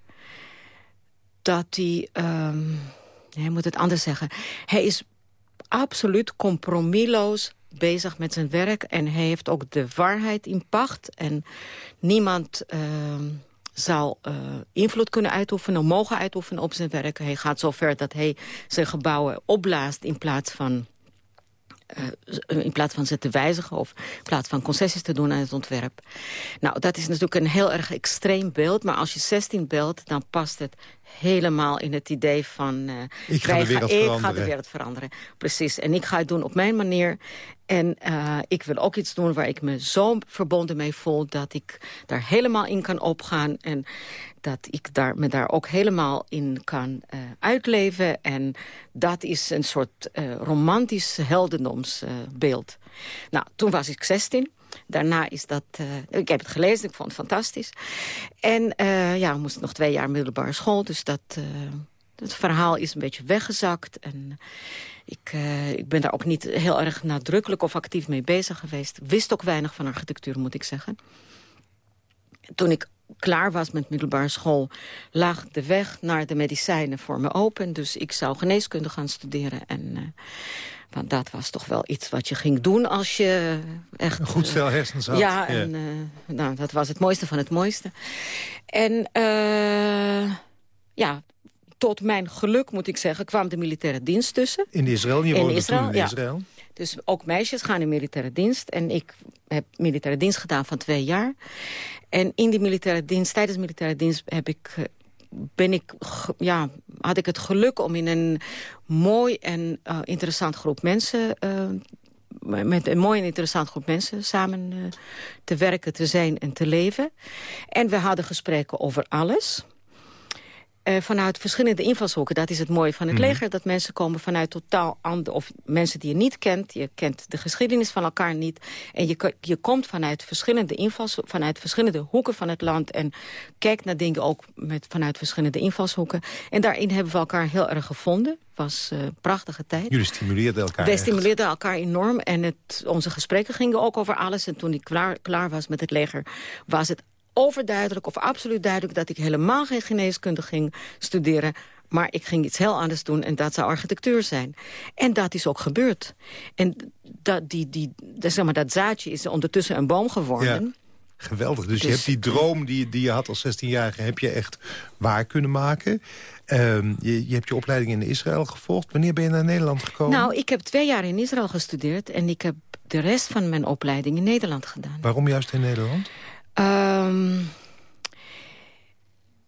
dat hij... Um, hij moet het anders zeggen. Hij is absoluut compromisloos bezig met zijn werk. En hij heeft ook de waarheid in pacht. En niemand uh, zal uh, invloed kunnen uitoefenen, mogen uitoefenen op zijn werk. Hij gaat zover dat hij zijn gebouwen opblaast in plaats van... Uh, in plaats van ze te wijzigen of in plaats van concessies te doen aan het ontwerp. Nou, dat is natuurlijk een heel erg extreem beeld. Maar als je 16 beeldt, dan past het helemaal in het idee van... Uh, ik ga de wereld ga, veranderen. Ik ga de wereld veranderen, precies. En ik ga het doen op mijn manier. En uh, ik wil ook iets doen waar ik me zo verbonden mee voel... dat ik daar helemaal in kan opgaan. En dat ik daar, me daar ook helemaal in kan uh, uitleven. En dat is een soort romantisch heldendomsbeeld. nou, toen was ik 16... Daarna is dat... Uh, ik heb het gelezen, ik vond het fantastisch. En uh, ja, we moesten nog twee jaar middelbare school. Dus dat, uh, het verhaal is een beetje weggezakt. En ik, ik ben daar ook niet heel erg nadrukkelijk of actief mee bezig geweest. Wist ook weinig van architectuur, moet ik zeggen. Toen ik klaar was met middelbare school... lag de weg naar de medicijnen voor me open. Dus ik zou geneeskunde gaan studeren. En want dat was toch wel iets wat je ging doen als je echt... Een goed stel hersens had. Ja, en, ja. Uh, nou, dat was het mooiste van het mooiste. En uh, ja, tot mijn geluk moet ik zeggen, kwam de militaire dienst tussen. In Israël? Je woonde Israël, in ja. Israël? Dus ook meisjes gaan in militaire dienst. En ik heb militaire dienst gedaan van twee jaar. En in die militaire dienst, tijdens de militaire dienst heb ik ben ik, ja, had ik het geluk om in een mooi en uh, interessant groep mensen... Uh, met een mooi en interessant groep mensen samen uh, te werken, te zijn en te leven. En we hadden gesprekken over alles. Uh, vanuit verschillende invalshoeken. Dat is het mooie van het Mhm. leger. Dat mensen komen vanuit totaal andere... of mensen die je niet kent. Je kent de geschiedenis van elkaar niet. En je, je komt vanuit verschillende invalshoeken... vanuit verschillende hoeken van het land... en kijkt naar dingen ook met, vanuit verschillende invalshoeken. En daarin hebben we elkaar heel erg gevonden. was eh, een prachtige tijd. Jullie stimuleerden elkaar Wij echt. stimuleerden elkaar enorm en het, onze gesprekken gingen ook over alles. En toen ik klaar, klaar was met het leger, was het overduidelijk of absoluut duidelijk... dat ik helemaal geen geneeskunde ging studeren... maar ik ging iets heel anders doen en dat zou architectuur zijn. En dat is ook gebeurd. En dat, die, die, dat, zeg maar, dat zaadje is ondertussen een boom geworden... Geweldig. Dus, je Dus- hebt die droom die, die je had als 16-jarige... heb je echt waar kunnen maken. Ehm, je, je hebt je opleiding in Israël gevolgd. Wanneer ben je naar Nederland gekomen? Nou, ik heb twee jaar in Israël gestudeerd... en ik heb de rest van mijn opleiding in Nederland gedaan. Waarom juist in Nederland? Ehm,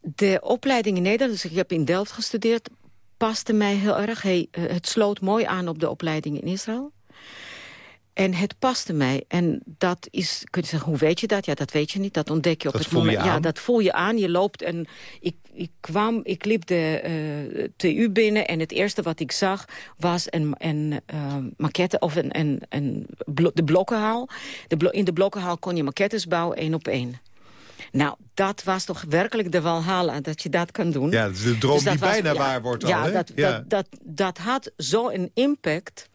de opleiding in Nederland, dus ik heb in Delft gestudeerd... paste mij heel erg. Eh, het sloot mooi aan op de opleiding in Israël. En het paste mij. En dat is, kun je zeggen, hoe weet je dat? Ja, dat weet je niet. Dat ontdek je op Dat het je moment. Ja, dat voel je aan. Je loopt en ik, ik kwam, ik liep de eh, TU binnen en het eerste wat ik zag was een, een eh, maquette of een, een, een blo- de blokkenhaal. De blo- in de blokkenhaal kon je maquettes bouwen één op één. Nou, dat was toch werkelijk de walhalla dat je dat kan doen. Ja, dat is de droom Dus die was- bijna ja, waar wordt ja, al. Dat, Dat, dat, dat had zo'n impact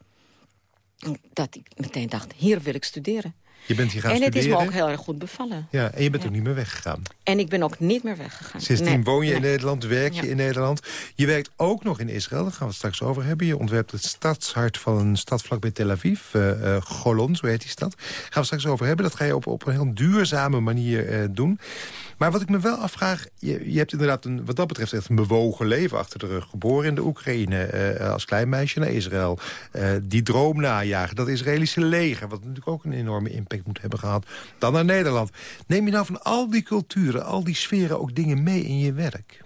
dat ik meteen dacht, hier wil ik studeren. Je bent hier gaan en het is me ook heel erg goed bevallen. Ja, en je bent Ja. ook niet meer weggegaan. En ik ben ook niet meer weggegaan. Sindsdien Nee, woon je in. Nederland, werk je Ja. in Nederland. Je werkt ook nog in Israël, daar gaan we het straks over hebben. Je ontwerpt het stadshart van een stad vlakbij Tel Aviv. eh eh, Golon, zo heet die stad. Daar gaan we het straks over hebben. Dat ga je op, op een heel duurzame manier eh, doen. Maar wat ik me wel afvraag... Je, je hebt inderdaad een, wat dat betreft echt een bewogen leven achter de rug. Geboren in de Oekraïne, als klein meisje naar Israël. Die droom najagen, dat Israëlische leger... wat natuurlijk ook een enorme impact moet hebben gehad. Dan naar Nederland. Neem je nou van al die culturen, al die sferen... ook dingen mee in je werk?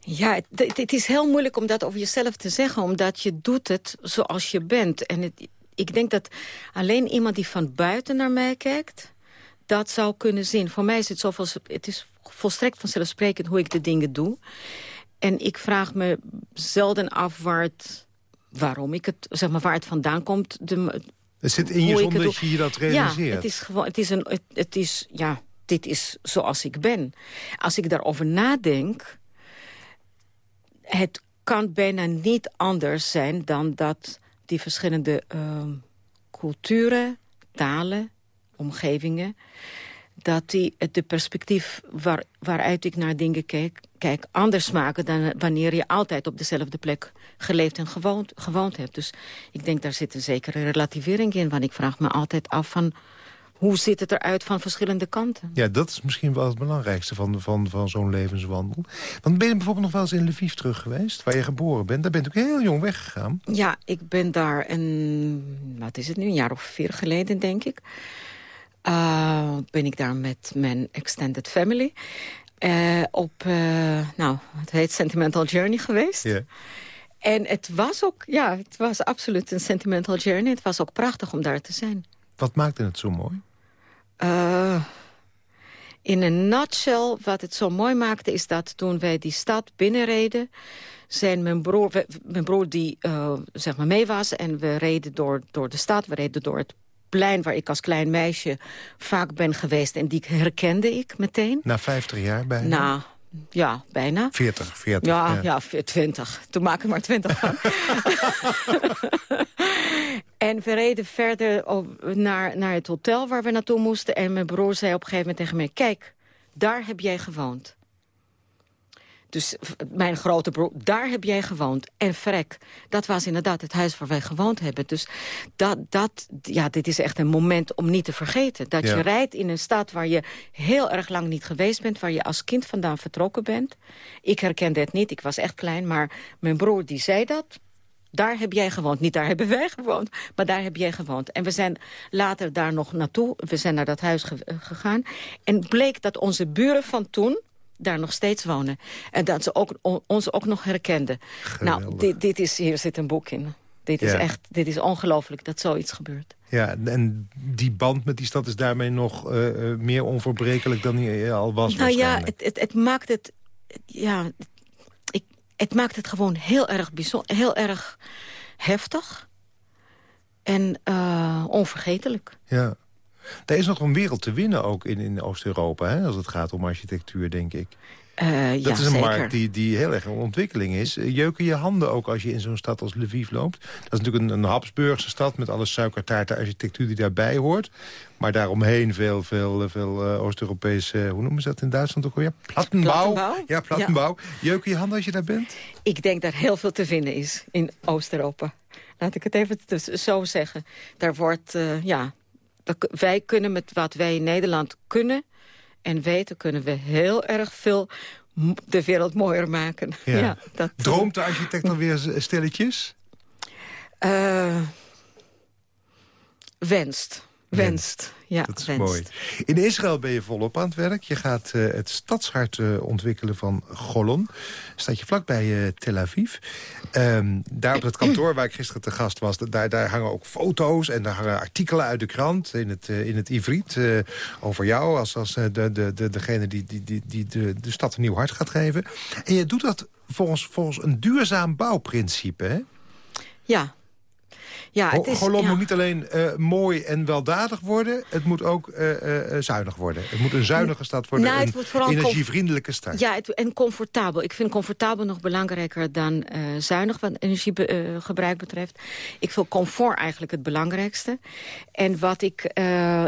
Ja, het, het- is heel moeilijk om dat over jezelf te zeggen... omdat je doet het zoals je bent. En ik denk dat alleen iemand die van buiten naar mij kijkt... dat zou kunnen zien. Voor mij is het, zoveel, het is volstrekt vanzelfsprekend hoe ik de dingen doe. En ik vraag me zelden af waar het, waarom ik het, zeg maar, waar het vandaan komt. De, Het zit in je zonder dat je je dat Ja, realiseert. het is gewoon, het is een, het, het is, ja, dit is zoals ik ben. Als ik daarover nadenk, het kan bijna niet anders zijn dan dat die verschillende ehm, culturen, talen, omgevingen, dat die het de perspectief waar, waaruit ik naar dingen kijk, kijk anders maken dan wanneer je altijd op dezelfde plek geleefd en gewoond, gewoond hebt. Dus ik denk daar zit een zekere relativering in, want ik vraag me altijd af van hoe ziet het eruit van verschillende kanten. Ja, dat is misschien wel het belangrijkste van, van, van zo'n levenswandel. Want ben je bijvoorbeeld nog wel eens in Lviv terug geweest... waar je geboren bent? Daar bent u ook heel jong weggegaan. Ja, ik ben daar een, wat is het nu, een jaar of vier geleden, denk ik. Uh, ben ik daar met mijn extended family. Uh, op, uh, nou, het heet Sentimental Journey geweest. Ja. En het was ook, ja, het was absoluut een sentimental journey. Het was ook prachtig om daar te zijn. Wat maakte het zo mooi? Uh, in een nutshell, wat het zo mooi maakte... is dat toen wij die stad binnenreden... zijn mijn broer, mijn broer die uh, zeg maar mee was... en we reden door, door de stad, we reden door het plein... waar ik als klein meisje vaak ben geweest... en die herkende ik meteen. Na 50 jaar bijna? Nou, ja, bijna. 40, 40. Ja, ja. ja 20. Toen maak ik maar 20 van. en we reden verder naar, naar het hotel waar we naartoe moesten. En mijn broer zei op een gegeven moment tegen mij... Kijk, daar heb jij gewoond. Dus mijn grote broer, daar heb jij gewoond. En vrek, dat was inderdaad het huis waar wij gewoond hebben. Dus dat, dat, ja, dit is echt een moment om niet te vergeten. Dat ja. je rijdt in een stad waar je heel erg lang niet geweest bent... waar je als kind vandaan vertrokken bent. Ik herkende het niet, ik was echt klein. Maar mijn broer die zei dat. Daar heb jij gewoond. Niet daar hebben wij gewoond, maar daar heb jij gewoond. En we zijn later daar nog naartoe. We zijn naar dat huis ge gegaan. En bleek dat onze buren van toen daar nog steeds wonen. En dat ze ook, ons ook nog herkenden. Geweldig. Nou, dit, dit is, hier zit een boek in. Dit is Ja. echt, dit is ongelooflijk dat zoiets gebeurt. Ja, en die band met die stad is daarmee nog eh, eh, meer onverbrekelijk dan hij al was Nou ja, het, het, het maakt het... Ja, ik, het maakt het gewoon heel erg bijzonder, heel erg heftig. En uh, onvergetelijk. Ja. Er is nog een wereld te winnen ook in, in Oost-Europa, als het gaat om architectuur, denk ik. Uh, dat ja, is een zeker. markt die, die heel erg in ontwikkeling is. Jeuken je handen ook als je in zo'n stad als Lviv loopt? Dat is natuurlijk een, een Habsburgse stad met alle suikertaarten architectuur die daarbij hoort. Maar daaromheen veel, veel, veel uh, Oost-Europese, hoe noemen ze dat in Duitsland ook alweer? Plattenbouw. Plattenbouw. Ja, plattenbouw. Ja. Jeuken je handen als je daar bent? Ik denk dat heel veel te vinden is in Oost-Europa. Laat ik het even zo zeggen. Daar wordt, uh, ja, wij kunnen met wat wij in Nederland kunnen en weten... kunnen we heel erg veel de wereld mooier maken. Ja. dat, Droomt de architect alweer stilletjes? Uh, wenst. Wenst. Ja, dat is mooi. In Israël ben je volop aan het werk. Je gaat uh, het stadshart uh, ontwikkelen van Golon. Staat je vlakbij uh, Tel Aviv. Um, daar op het kantoor waar ik gisteren te gast was... daar, daar hangen ook foto's en daar hangen artikelen uit de krant... in het, in het Ivriet over jou als, als de, de, de, degene die, die, die, die de, de stad een nieuw hart gaat geven. En je doet dat volgens, volgens een duurzaam bouwprincipe, hè? Ja, ja, het is, moet niet alleen uh, mooi en weldadig worden... het moet ook uh, uh, zuinig worden. Het moet een zuinige stad worden, nou, een energievriendelijke stad. Ja, het, en comfortabel. Ik vind comfortabel nog belangrijker dan zuinig... wat energiegebruik betreft. Ik vind comfort eigenlijk het belangrijkste. En wat ik...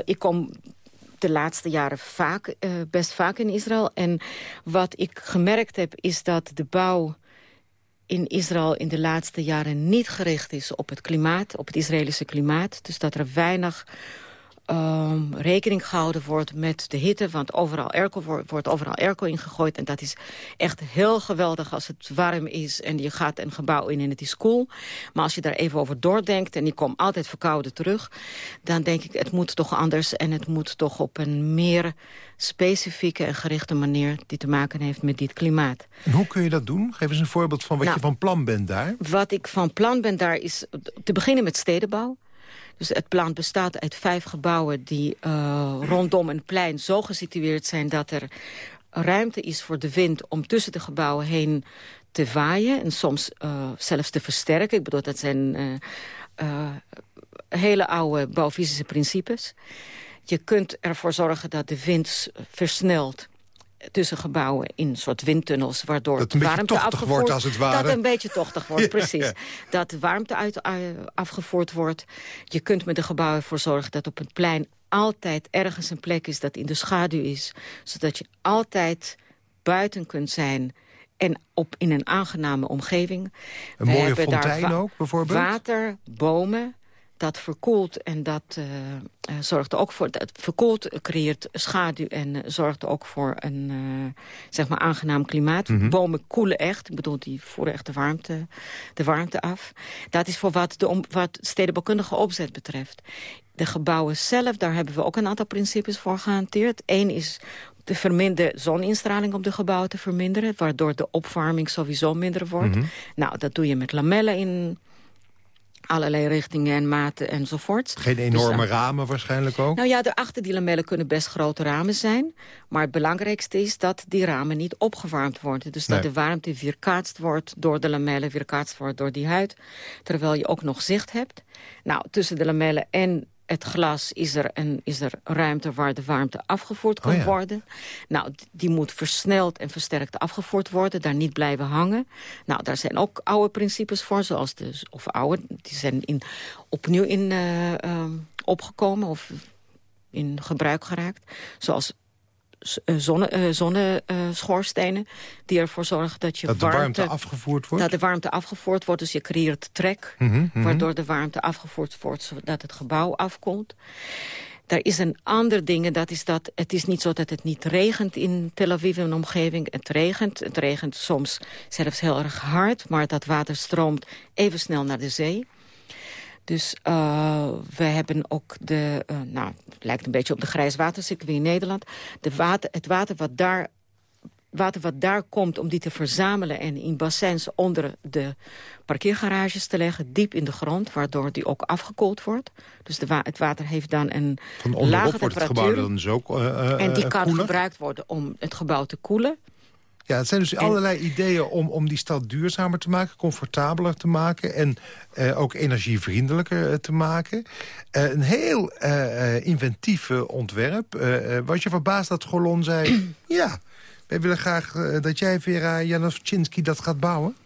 ik kom de laatste jaren vaak, best vaak in Israël. En wat ik gemerkt heb, is dat de bouw in Israël in de laatste jaren niet gericht is op het klimaat, op het Israëlische klimaat. Dus dat er weinig um, rekening gehouden wordt met de hitte. Want overal airco wordt, wordt overal airco ingegooid. En dat is echt heel geweldig als het warm is en je gaat een gebouw in en het is koel. Maar als je daar even over doordenkt en ik kom altijd verkouden terug... dan denk ik, het moet toch anders en het moet toch op een meer specifieke en gerichte manier... die te maken heeft met dit klimaat. En hoe kun je dat doen? Geef eens een voorbeeld van wat je nou, van plan bent daar. Wat ik van plan ben daar is te beginnen met stedenbouw. Dus het plan bestaat uit vijf gebouwen die uh, rondom een plein zo gesitueerd zijn... dat er ruimte is voor de wind om tussen de gebouwen heen te waaien. En soms uh, zelfs te versterken. Ik bedoel, dat zijn uh, hele oude bouwfysische principes. Je kunt ervoor zorgen dat de wind versnelt tussen gebouwen in soort windtunnels... waardoor dat warmte afgevoerd wordt, als het ware. Dat een beetje tochtig wordt, precies. Dat warmte uit, uh, afgevoerd wordt. Je kunt met de gebouwen ervoor zorgen dat op het plein... altijd ergens een plek is dat in de schaduw is. Zodat je altijd buiten kunt zijn en op, in een aangename omgeving. Een mooie fontein ook, bijvoorbeeld? Water, bomen dat verkoelt en dat uh, zorgt ook voor... Dat verkoelt, creëert schaduw en uh, zorgt ook voor een zeg maar aangenaam klimaat. Mhm. Bomen koelen echt, ik bedoel, die voeren echt de warmte, de warmte af. Dat is voor wat, de, wat stedenbouwkundige opzet betreft. De gebouwen zelf, daar hebben we ook een aantal principes voor gehanteerd. Eén is de verminderde zoninstraling op de gebouwen te verminderen... waardoor de opwarming sowieso minder wordt. Mhm. Nou, dat doe je met lamellen in allerlei richtingen en maten enzovoort. Geen enorme dus ramen waarschijnlijk ook? Nou ja, achter die lamellen kunnen best grote ramen zijn. Maar het belangrijkste is dat die ramen niet opgewarmd worden. Dus dat de warmte weerkaatst wordt door de lamellen, weerkaatst wordt door die huid. Terwijl je ook nog zicht hebt. Nou, tussen de lamellen en het glas is er, en is er ruimte waar de warmte afgevoerd kan oh worden. Nou, die moet versneld en versterkt afgevoerd worden, daar niet blijven hangen. Nou, daar zijn ook oude principes voor, zoals de, of oude, die zijn in, opnieuw in uh, opgekomen of in gebruik geraakt. Zoals eh, zonne, uh, zonneschorstenen die ervoor zorgen dat je dat de warmte, afgevoerd wordt? Dat de warmte afgevoerd wordt, dus je creëert trek... Mhm, mhm. waardoor de warmte afgevoerd wordt zodat het gebouw afkoelt. Er is een ander ding, dat is dat het is niet zo dat het niet regent in Tel Aviv en omgeving. Het regent, het regent soms zelfs heel erg hard, maar dat water stroomt even snel naar de zee. Dus uh, we hebben ook de, uh, nou, het lijkt een beetje op de grijswatercircuit in Nederland. De water, het water wat daar water wat daar komt om die te verzamelen... en in bassins onder de parkeergarages te leggen, diep in de grond... waardoor die ook afgekoeld wordt. Dus de wa het water heeft dan een Van lage temperatuur. het gebouw dan dus ook uh, En die kan gebruikt worden om het gebouw te koelen. Ja, het zijn dus allerlei ideeën om, om die stad duurzamer te maken... comfortabeler te maken en uh, ook energievriendelijker uh, te maken. Uh, een heel inventief ontwerp. was je verbaasd dat Golon zei... ja, wij willen graag dat jij, Vera Janovczynski, dat gaat bouwen?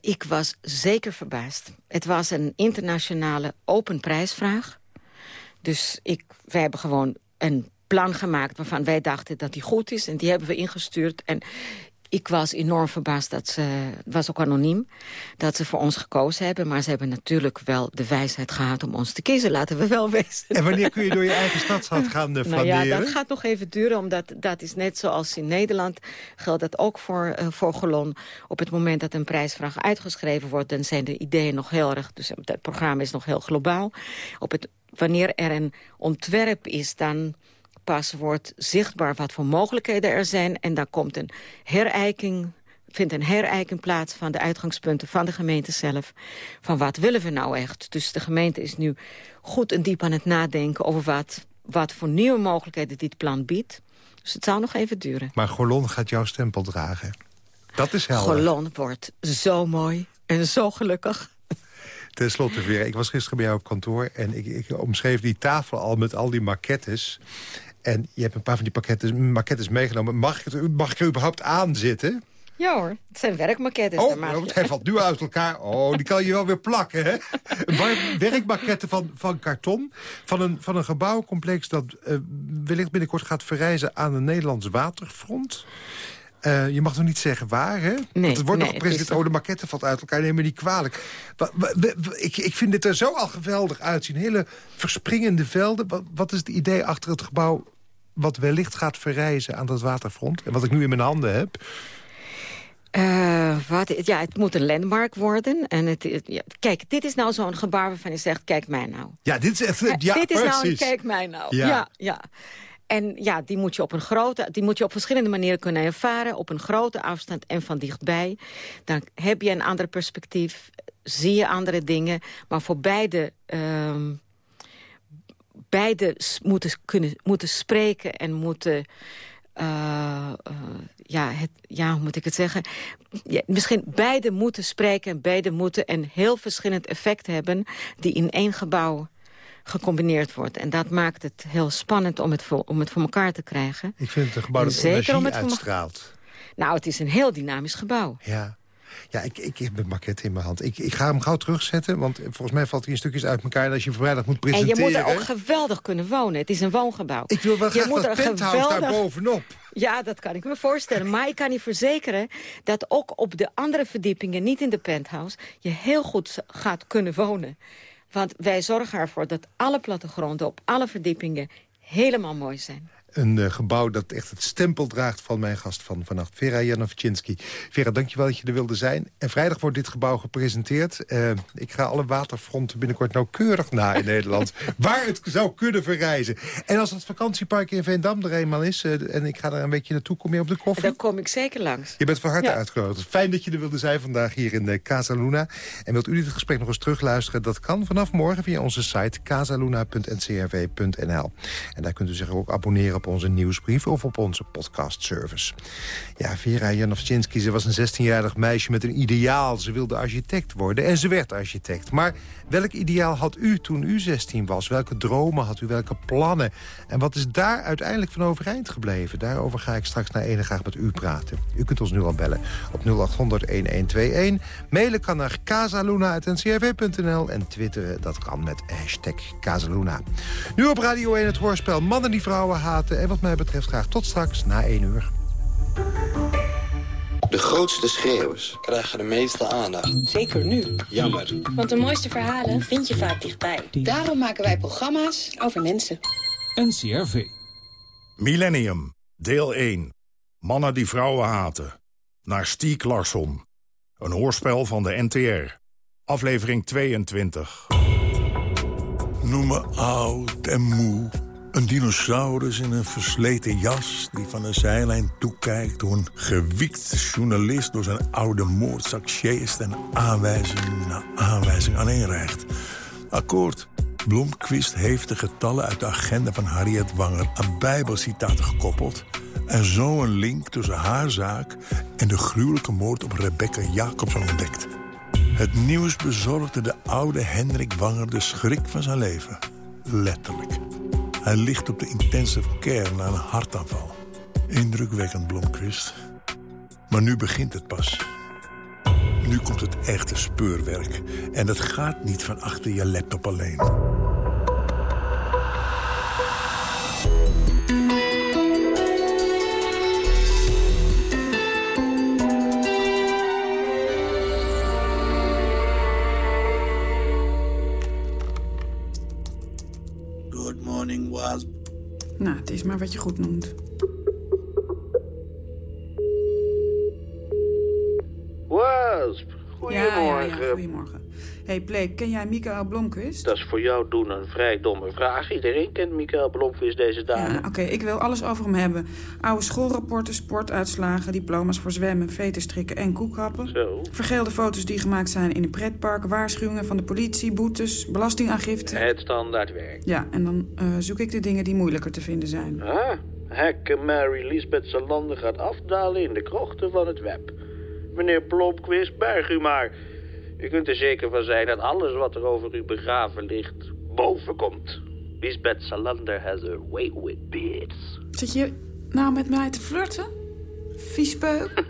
ik was zeker verbaasd. Het was een internationale open prijsvraag. Dus ik, wij hebben gewoon een plan gemaakt waarvan wij dachten dat die goed is. En die hebben we ingestuurd. En ik was enorm verbaasd dat ze, het was ook anoniem, dat ze voor ons gekozen hebben. Maar ze hebben natuurlijk wel de wijsheid gehad om ons te kiezen, laten we wel wezen. En wanneer kun je door je eigen stadshart gaan uh, Nou ja, dat gaat nog even duren, omdat dat is net zoals in Nederland. Geldt dat ook voor, uh, voor Golon. Op het moment dat een prijsvraag uitgeschreven wordt, dan zijn de ideeën nog heel erg... dus het programma is nog heel globaal. Op het, wanneer er een ontwerp is, dan pas wordt zichtbaar wat voor mogelijkheden er zijn. En dan komt een herijking vindt een herijking plaats van de uitgangspunten van de gemeente zelf. Van wat willen we nou echt? Dus de gemeente is nu goed en diep aan het nadenken... over wat, wat voor nieuwe mogelijkheden dit plan biedt. Dus het zal nog even duren. Maar Golon gaat jouw stempel dragen. Dat is helder. Golon wordt zo mooi en zo gelukkig. Ten slotte weer, ik was gisteren bij jou op kantoor... en ik, ik omschreef die tafel al met al die maquettes... En je hebt een paar van die pakketten, maquettes meegenomen. Mag ik, het, mag ik er überhaupt aan zitten? Ja hoor, het zijn werkmaquettes. Oh, oh hij valt nu uit elkaar. Oh, die kan je wel weer plakken, hè? Werkmaquetten van, van karton. Van een, van een gebouwcomplex dat uh, wellicht binnenkort gaat verrijzen aan een Nederlands waterfront. Uh, je mag nog niet zeggen waar, hè? Nee, Want het wordt nog gepresenteerd. Oh, de maquette valt uit elkaar. Neem me niet kwalijk. Ik, ik vind dit er zo al geweldig uitzien. Hele verspringende velden. Wat, wat is het idee achter het gebouw... wat wellicht gaat verrijzen aan dat waterfront? En wat ik nu in mijn handen heb... Uh, wat, ja, het moet een landmark worden. En het, ja, kijk, dit is nou zo'n gebaar waarvan je zegt, kijk mij nou. Ja, dit is echt... Ja, ja dit is nou kijk mij nou. Ja, ja. ja. En ja, die moet, je op een grote, die moet je op verschillende manieren kunnen ervaren. Op een grote afstand en van dichtbij. Dan heb je een ander perspectief. Zie je andere dingen. Maar voor beide... Uh, beide moeten, kunnen, moeten spreken en moeten... Uh, uh, ja, het, ja, hoe moet ik het zeggen? Misschien beide moeten spreken en beide moeten een heel verschillend effect hebben... die in één gebouw gecombineerd wordt. En dat maakt het heel spannend om het voor, om het voor elkaar te krijgen. Ik vind het een gebouw dat zeker om het uitstraalt. Nou, het is een heel dynamisch gebouw. Ja. Ja, ik, ik heb een maquette in mijn hand. Ik, ik ga hem gauw terugzetten, want volgens mij valt hij in stukjes uit elkaar... en als je vrijdag moet presenteren... En je moet er ook geweldig kunnen wonen. Het is een woongebouw. Ik wil wel je graag dat penthouse geweldig... daar bovenop. Ja, dat kan ik me voorstellen. Maar ik kan je verzekeren dat ook op de andere verdiepingen... niet in de penthouse, je heel goed gaat kunnen wonen. Want wij zorgen ervoor dat alle plattegronden op alle verdiepingen helemaal mooi zijn. Een uh, gebouw dat echt het stempel draagt van mijn gast van vannacht, Vera Janovczynski. Vera, dankjewel dat je er wilde zijn. En vrijdag wordt dit gebouw gepresenteerd. Uh, ik ga alle waterfronten binnenkort nauwkeurig na in Nederland. Waar het zou kunnen verrijzen. En als het vakantiepark in Veendam er eenmaal is... Uh, en ik ga er een beetje naartoe, kom je op de koffie? Dan kom ik zeker langs. Je bent van harte ja. uitgenodigd. Fijn dat je er wilde zijn vandaag hier in uh, Casa Luna. En wilt u dit gesprek nog eens terugluisteren? Dat kan vanaf morgen via onze site casaluna.ncrv.nl. En daar kunt u zich ook abonneren op onze nieuwsbrief of op onze podcastservice. Ja, Vera Janowczynski, ze was een 16-jarig meisje met een ideaal. Ze wilde architect worden en ze werd architect. Maar welk ideaal had u toen u 16 was? Welke dromen had u? Welke plannen? En wat is daar uiteindelijk van overeind gebleven? Daarover ga ik straks naar ene graag met u praten. U kunt ons nu al bellen op 0800-1121. Mailen kan naar casaluna.ncrv.nl en twitteren, dat kan met hashtag Casaluna. Nu op Radio 1 het hoorspel Mannen die vrouwen haten. En wat mij betreft graag tot straks na 1 uur. De grootste schreeuwers krijgen de meeste aandacht. Zeker nu. Jammer. Want de mooiste verhalen vind je vaak dichtbij. Daarom maken wij programma's over mensen. NCRV. Millennium, deel 1. Mannen die vrouwen haten. Naar Stiek Larsson. Een hoorspel van de NTR. Aflevering 22. Noem me oud en moe een dinosaurus in een versleten jas die van een zijlijn toekijkt... hoe een gewiekte journalist door zijn oude moordzak sjeest... en aanwijzing na aanwijzing aaneenreikt. Akkoord. Blomquist heeft de getallen uit de agenda van Harriet Wanger... aan bijbelcitaten gekoppeld... en zo een link tussen haar zaak... en de gruwelijke moord op Rebecca Jacobson ontdekt. Het nieuws bezorgde de oude Hendrik Wanger de schrik van zijn leven. Letterlijk. Hij ligt op de intensive care na een hartaanval. Indrukwekkend, Blomquist. Maar nu begint het pas. Nu komt het echte speurwerk. En dat gaat niet van achter je laptop alleen. Maar wat je goed noemt. Hey, ken jij Michael Blomqvist? Dat is voor jou doen een vrij domme vraag. Iedereen kent Michael Blomqvist deze dagen. Ja, oké, ik wil alles over hem hebben. Oude schoolrapporten, sportuitslagen, diploma's voor zwemmen, veterstrikken en koekhappen. Zo. Vergeelde foto's die gemaakt zijn in een pretpark, waarschuwingen van de politie, boetes, belastingaangifte. Het standaardwerk. Ja, en dan uh, zoek ik de dingen die moeilijker te vinden zijn. Ah, hekke Mary Lisbeth Salander gaat afdalen in de krochten van het web. Meneer Blomqvist, berg u maar. U kunt er zeker van zijn dat alles wat er over u begraven ligt boven komt. Lisbeth Salander has a way with beards. Zit je nou met mij te flirten? Viespeuk?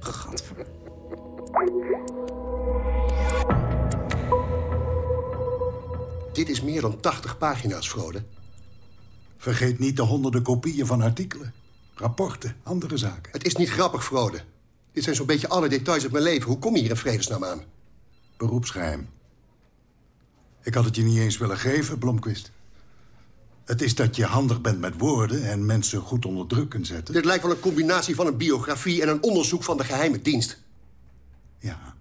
Gadver. Dit is meer dan 80 pagina's, Frode. Vergeet niet de honderden kopieën van artikelen. Rapporten, andere zaken. Het is niet grappig, Frode. Dit zijn zo'n beetje alle details uit mijn leven. Hoe kom je hier in vredesnaam aan? Beroepsgeheim. Ik had het je niet eens willen geven, Blomquist. Het is dat je handig bent met woorden en mensen goed onder druk kunt zetten. Dit lijkt wel een combinatie van een biografie en een onderzoek van de geheime dienst. Ja,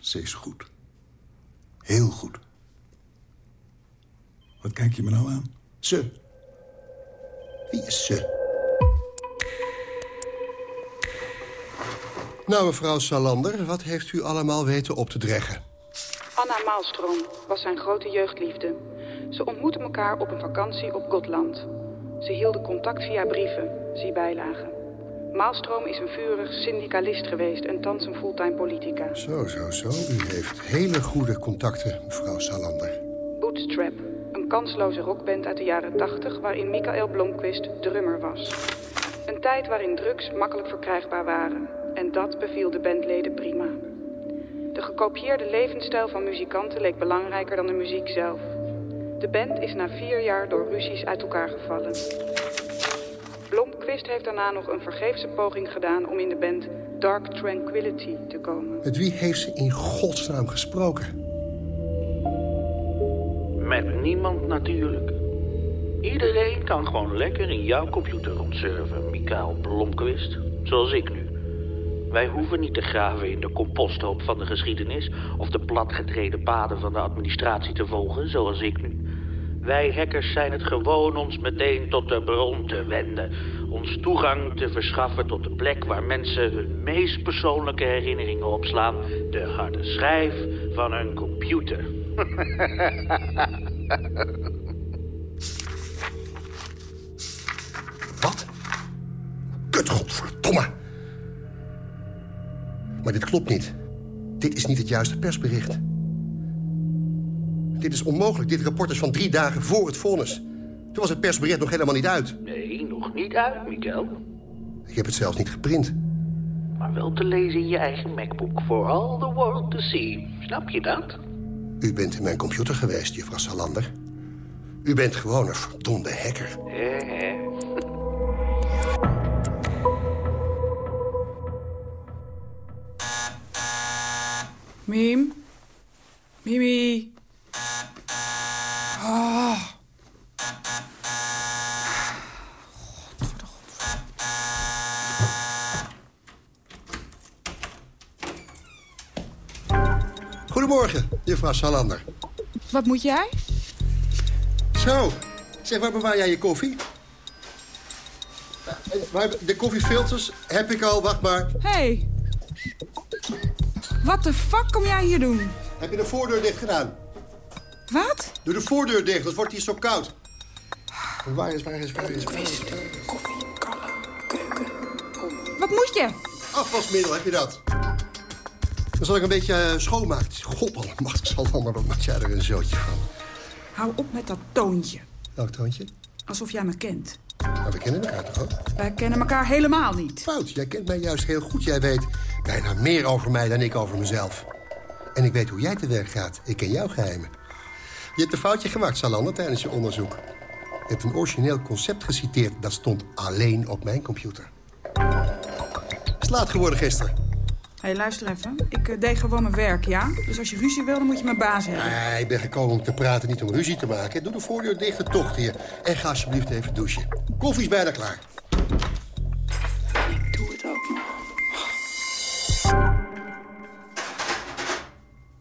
ze is goed. Heel goed. Wat kijk je me nou aan? Ze. Wie is ze? Nou, mevrouw Salander, wat heeft u allemaal weten op te dreggen? Anna Maalstroom was zijn grote jeugdliefde. Ze ontmoetten elkaar op een vakantie op Gotland. Ze hielden contact via brieven, zie bijlagen. Maalstroom is een vurig syndicalist geweest en thans een fulltime politica. Zo, zo, zo. U heeft hele goede contacten, mevrouw Salander. Bootstrap, een kansloze rockband uit de jaren 80... waarin Michael Blomqvist drummer was. Een tijd waarin drugs makkelijk verkrijgbaar waren. En dat beviel de bandleden prima. De gekopieerde levensstijl van muzikanten leek belangrijker dan de muziek zelf. De band is na vier jaar door ruzies uit elkaar gevallen. Blomqvist heeft daarna nog een vergeefse poging gedaan om in de band Dark Tranquility te komen. Met wie heeft ze in godsnaam gesproken? Met niemand natuurlijk. Iedereen kan gewoon lekker in jouw computer rondsurfen, Mikael Blomqvist. Zoals ik nu. Wij hoeven niet te graven in de composthoop van de geschiedenis... of de platgetreden paden van de administratie te volgen, zoals ik nu. Wij hackers zijn het gewoon ons meteen tot de bron te wenden. Ons toegang te verschaffen tot de plek waar mensen hun meest persoonlijke herinneringen opslaan. De harde schijf van een computer. Wat? Kut, godverdomme. Maar dit klopt niet. Dit is niet het juiste persbericht. Dit is onmogelijk. Dit rapport is van drie dagen voor het vonnis. Toen was het persbericht nog helemaal niet uit. Nee, nog niet uit, Miguel. Ik heb het zelfs niet geprint. Maar wel te lezen in je eigen MacBook. For all the world to see. Snap je dat? U bent in mijn computer geweest, juffrouw Salander. U bent gewoon een verdomde hacker. Eh, eh. Miem? Mimi? Oh. Goedemorgen, juffrouw Salander. Wat moet jij? Zo, zeg, waar bewaar jij je koffie? De koffiefilters heb ik al, wacht maar. Hey. Wat de fuck kom jij hier doen? Heb je de voordeur dicht gedaan? Wat? Doe de voordeur dicht, het wordt hier zo koud. Waar is, waar is, waar is, waar is? Koffie, kallen, keuken. Wat moet je? Afwasmiddel, heb je dat? Dan zal ik een beetje uh, schoonmaken. God allemachtig, zal allemaal wat maak jij er een zootje van. Hou op met dat toontje. Welk toontje? Alsof jij me kent. Maar we kennen elkaar toch ook? Wij kennen elkaar helemaal niet. Fout, jij kent mij juist heel goed. Jij weet bijna meer over mij dan ik over mezelf. En ik weet hoe jij te werk gaat. Ik ken jouw geheimen. Je hebt een foutje gemaakt, Salander, tijdens je onderzoek. Je hebt een origineel concept geciteerd. Dat stond alleen op mijn computer. Is laat geworden gisteren. Hé, hey, luister even. Ik uh, deed gewoon mijn werk, ja? Dus als je ruzie wil, dan moet je mijn baas hebben. Nee, ik ben gekomen om te praten, niet om ruzie te maken. Doe de voordeur dicht, de tocht hier. En ga alsjeblieft even douchen. Koffie is bijna klaar. Ik doe het ook nog.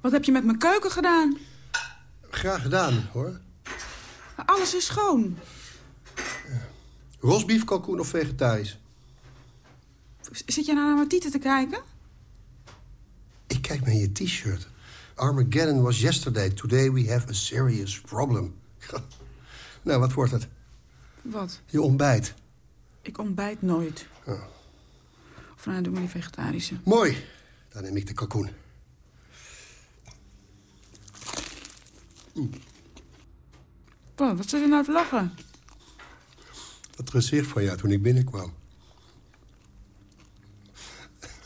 Wat heb je met mijn keuken gedaan? Graag gedaan, hoor. Alles is schoon. Rosbief, kalkoen of vegetarisch? Zit jij nou naar mijn tieten te kijken? Kijk naar je t-shirt. Armageddon was yesterday. Today we have a serious problem. nou, wat wordt het? Wat? Je ontbijt. Ik ontbijt nooit. Oh. Of nou, doe maar die vegetarische. Mooi. Dan neem ik de kalkoen. Mm. Wat, wat zit je nou te lachen? Dat gezicht van jou toen ik binnenkwam.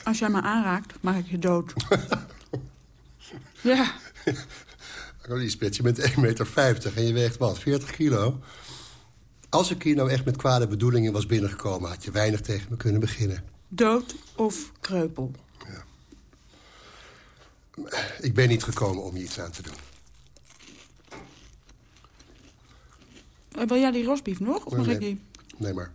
Als jij me aanraakt, maak ik je dood. ja. Lisbeth, je bent 1,50 meter en je weegt wat, 40 kilo? Als ik hier nou echt met kwade bedoelingen was binnengekomen... had je weinig tegen me kunnen beginnen. Dood of kreupel? Ja. Ik ben niet gekomen om je iets aan te doen. Uh, wil jij die rosbief nog, of nee, mag nee. ik die? Nee, maar...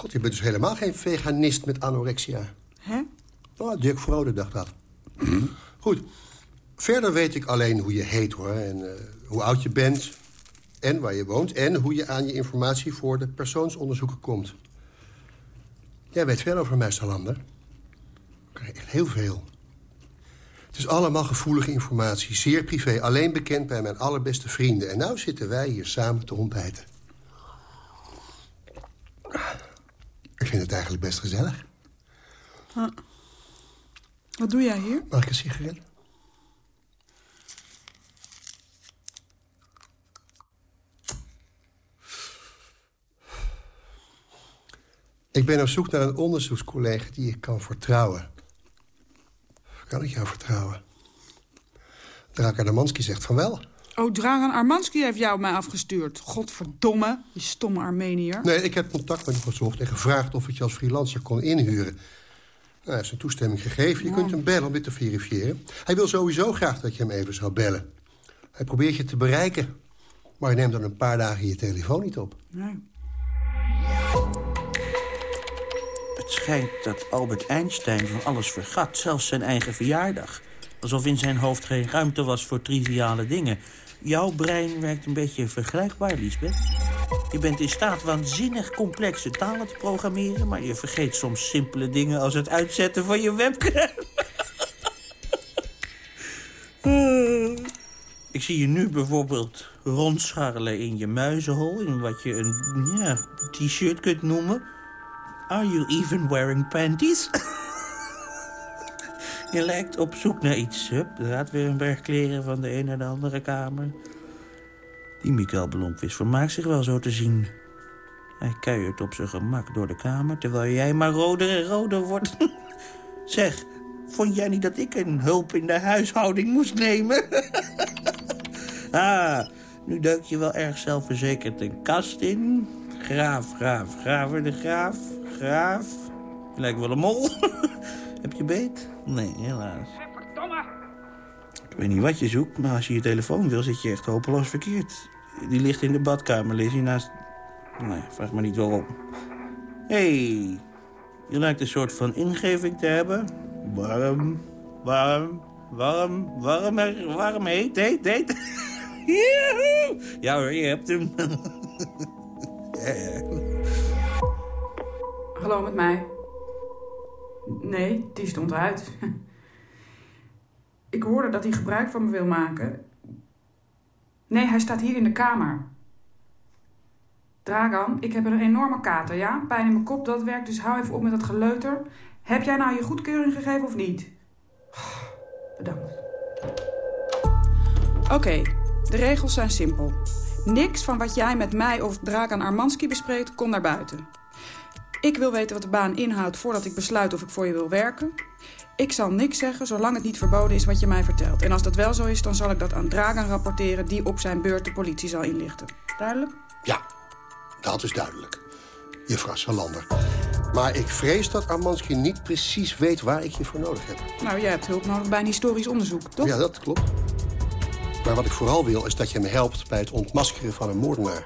God, je bent dus helemaal geen veganist met anorexia. Hè? Oh, Dirk Vrode dacht dat. Goed. Verder weet ik alleen hoe je heet, hoor. En uh, hoe oud je bent. En waar je woont. En hoe je aan je informatie voor de persoonsonderzoeken komt. Jij weet veel over mij, Salander. Heel veel. Het is allemaal gevoelige informatie. Zeer privé. Alleen bekend bij mijn allerbeste vrienden. En nou zitten wij hier samen te ontbijten. Ik vind het eigenlijk best gezellig. Huh. Wat doe jij hier? Mag ik een sigaret? Ik ben op zoek naar een onderzoekscollega die ik kan vertrouwen. Kan ik jou vertrouwen? Dragan Armanski zegt van wel. Oh, Dragan Armanski heeft jou mij afgestuurd. Godverdomme, die stomme Armenier. Nee, ik heb contact met hem gezocht en gevraagd of ik je als freelancer kon inhuren. Nou, hij heeft zijn toestemming gegeven. Je Ja. kunt hem bellen om dit te verifiëren. Hij wil sowieso graag dat je hem even zou bellen. Hij probeert je te bereiken. Maar hij neemt dan een paar dagen je telefoon niet op. Nee. Het schijnt dat Albert Einstein van alles vergat, zelfs zijn eigen verjaardag. Alsof in zijn hoofd geen ruimte was voor triviale dingen. Jouw brein werkt een beetje vergelijkbaar, Lisbeth. Je bent in staat waanzinnig complexe talen te programmeren... maar je vergeet soms simpele dingen als het uitzetten van je webcam. Ik zie je nu bijvoorbeeld rondscharrelen in je muizenhol... in wat je een ja, t-shirt kunt noemen. Are you even wearing panties? je lijkt op zoek naar iets. Hup, er weer een berg kleren van de een naar de andere kamer. Die Mikael Blomqvist vermaakt zich wel zo te zien. Hij kuiert op zijn gemak door de kamer... terwijl jij maar roder en roder wordt. zeg, vond jij niet dat ik een hulp in de huishouding moest nemen? ah, nu duik je wel erg zelfverzekerd een kast in. Graaf, graaf, graver de graaf, graaf. Je lijkt wel een mol. Heb je beet? Nee, helaas. Ik weet niet wat je zoekt, maar als je je telefoon wil... zit je echt hopeloos verkeerd. Die ligt in de badkamer, Lizzie, naast... Nee, vraag me niet waarom. Hé, hey, je lijkt een soort van ingeving te hebben. Warm, warm, warm, warm, warm, heet, heet, heet. Joehoe! Ja hoor, je hebt hem. Hallo, met mij. Nee, die stond uit. Ik hoorde dat hij gebruik van me wil maken. Nee, hij staat hier in de kamer. Dragan, ik heb een enorme kater, ja? Pijn in mijn kop, dat werkt, dus hou even op met dat geleuter. Heb jij nou je goedkeuring gegeven of niet? Bedankt. Oké, de regels zijn simpel. Niks van wat jij met mij of Dragan Armanski bespreekt, komt naar buiten. Ik wil weten wat de baan inhoudt voordat ik besluit of ik voor je wil werken. Ik zal niks zeggen zolang het niet verboden is wat je mij vertelt. En als dat wel zo is, dan zal ik dat aan Dragan rapporteren... die op zijn beurt de politie zal inlichten. Duidelijk? Ja, dat is duidelijk. Juffrouw Salander. Maar ik vrees dat Armanski niet precies weet waar ik je voor nodig heb. Nou, jij hebt hulp nodig bij een historisch onderzoek, toch? Ja, dat klopt. Maar wat ik vooral wil is dat je me helpt bij het ontmaskeren van een moordenaar.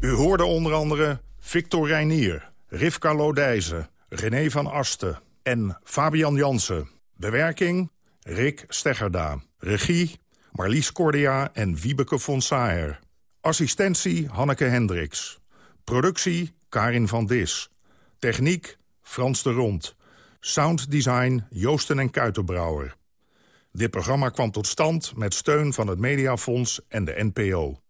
U hoorde onder andere Victor Reinier, Rivka Lodijzen, René van Asten en Fabian Jansen. Bewerking Rick Steggerda. Regie Marlies Cordia en Wiebeke von Saer. Assistentie Hanneke Hendricks. Productie Karin van Dis. Techniek Frans de Rond. Sounddesign Joosten en Kuitenbrouwer. Dit programma kwam tot stand met steun van het Mediafonds en de NPO.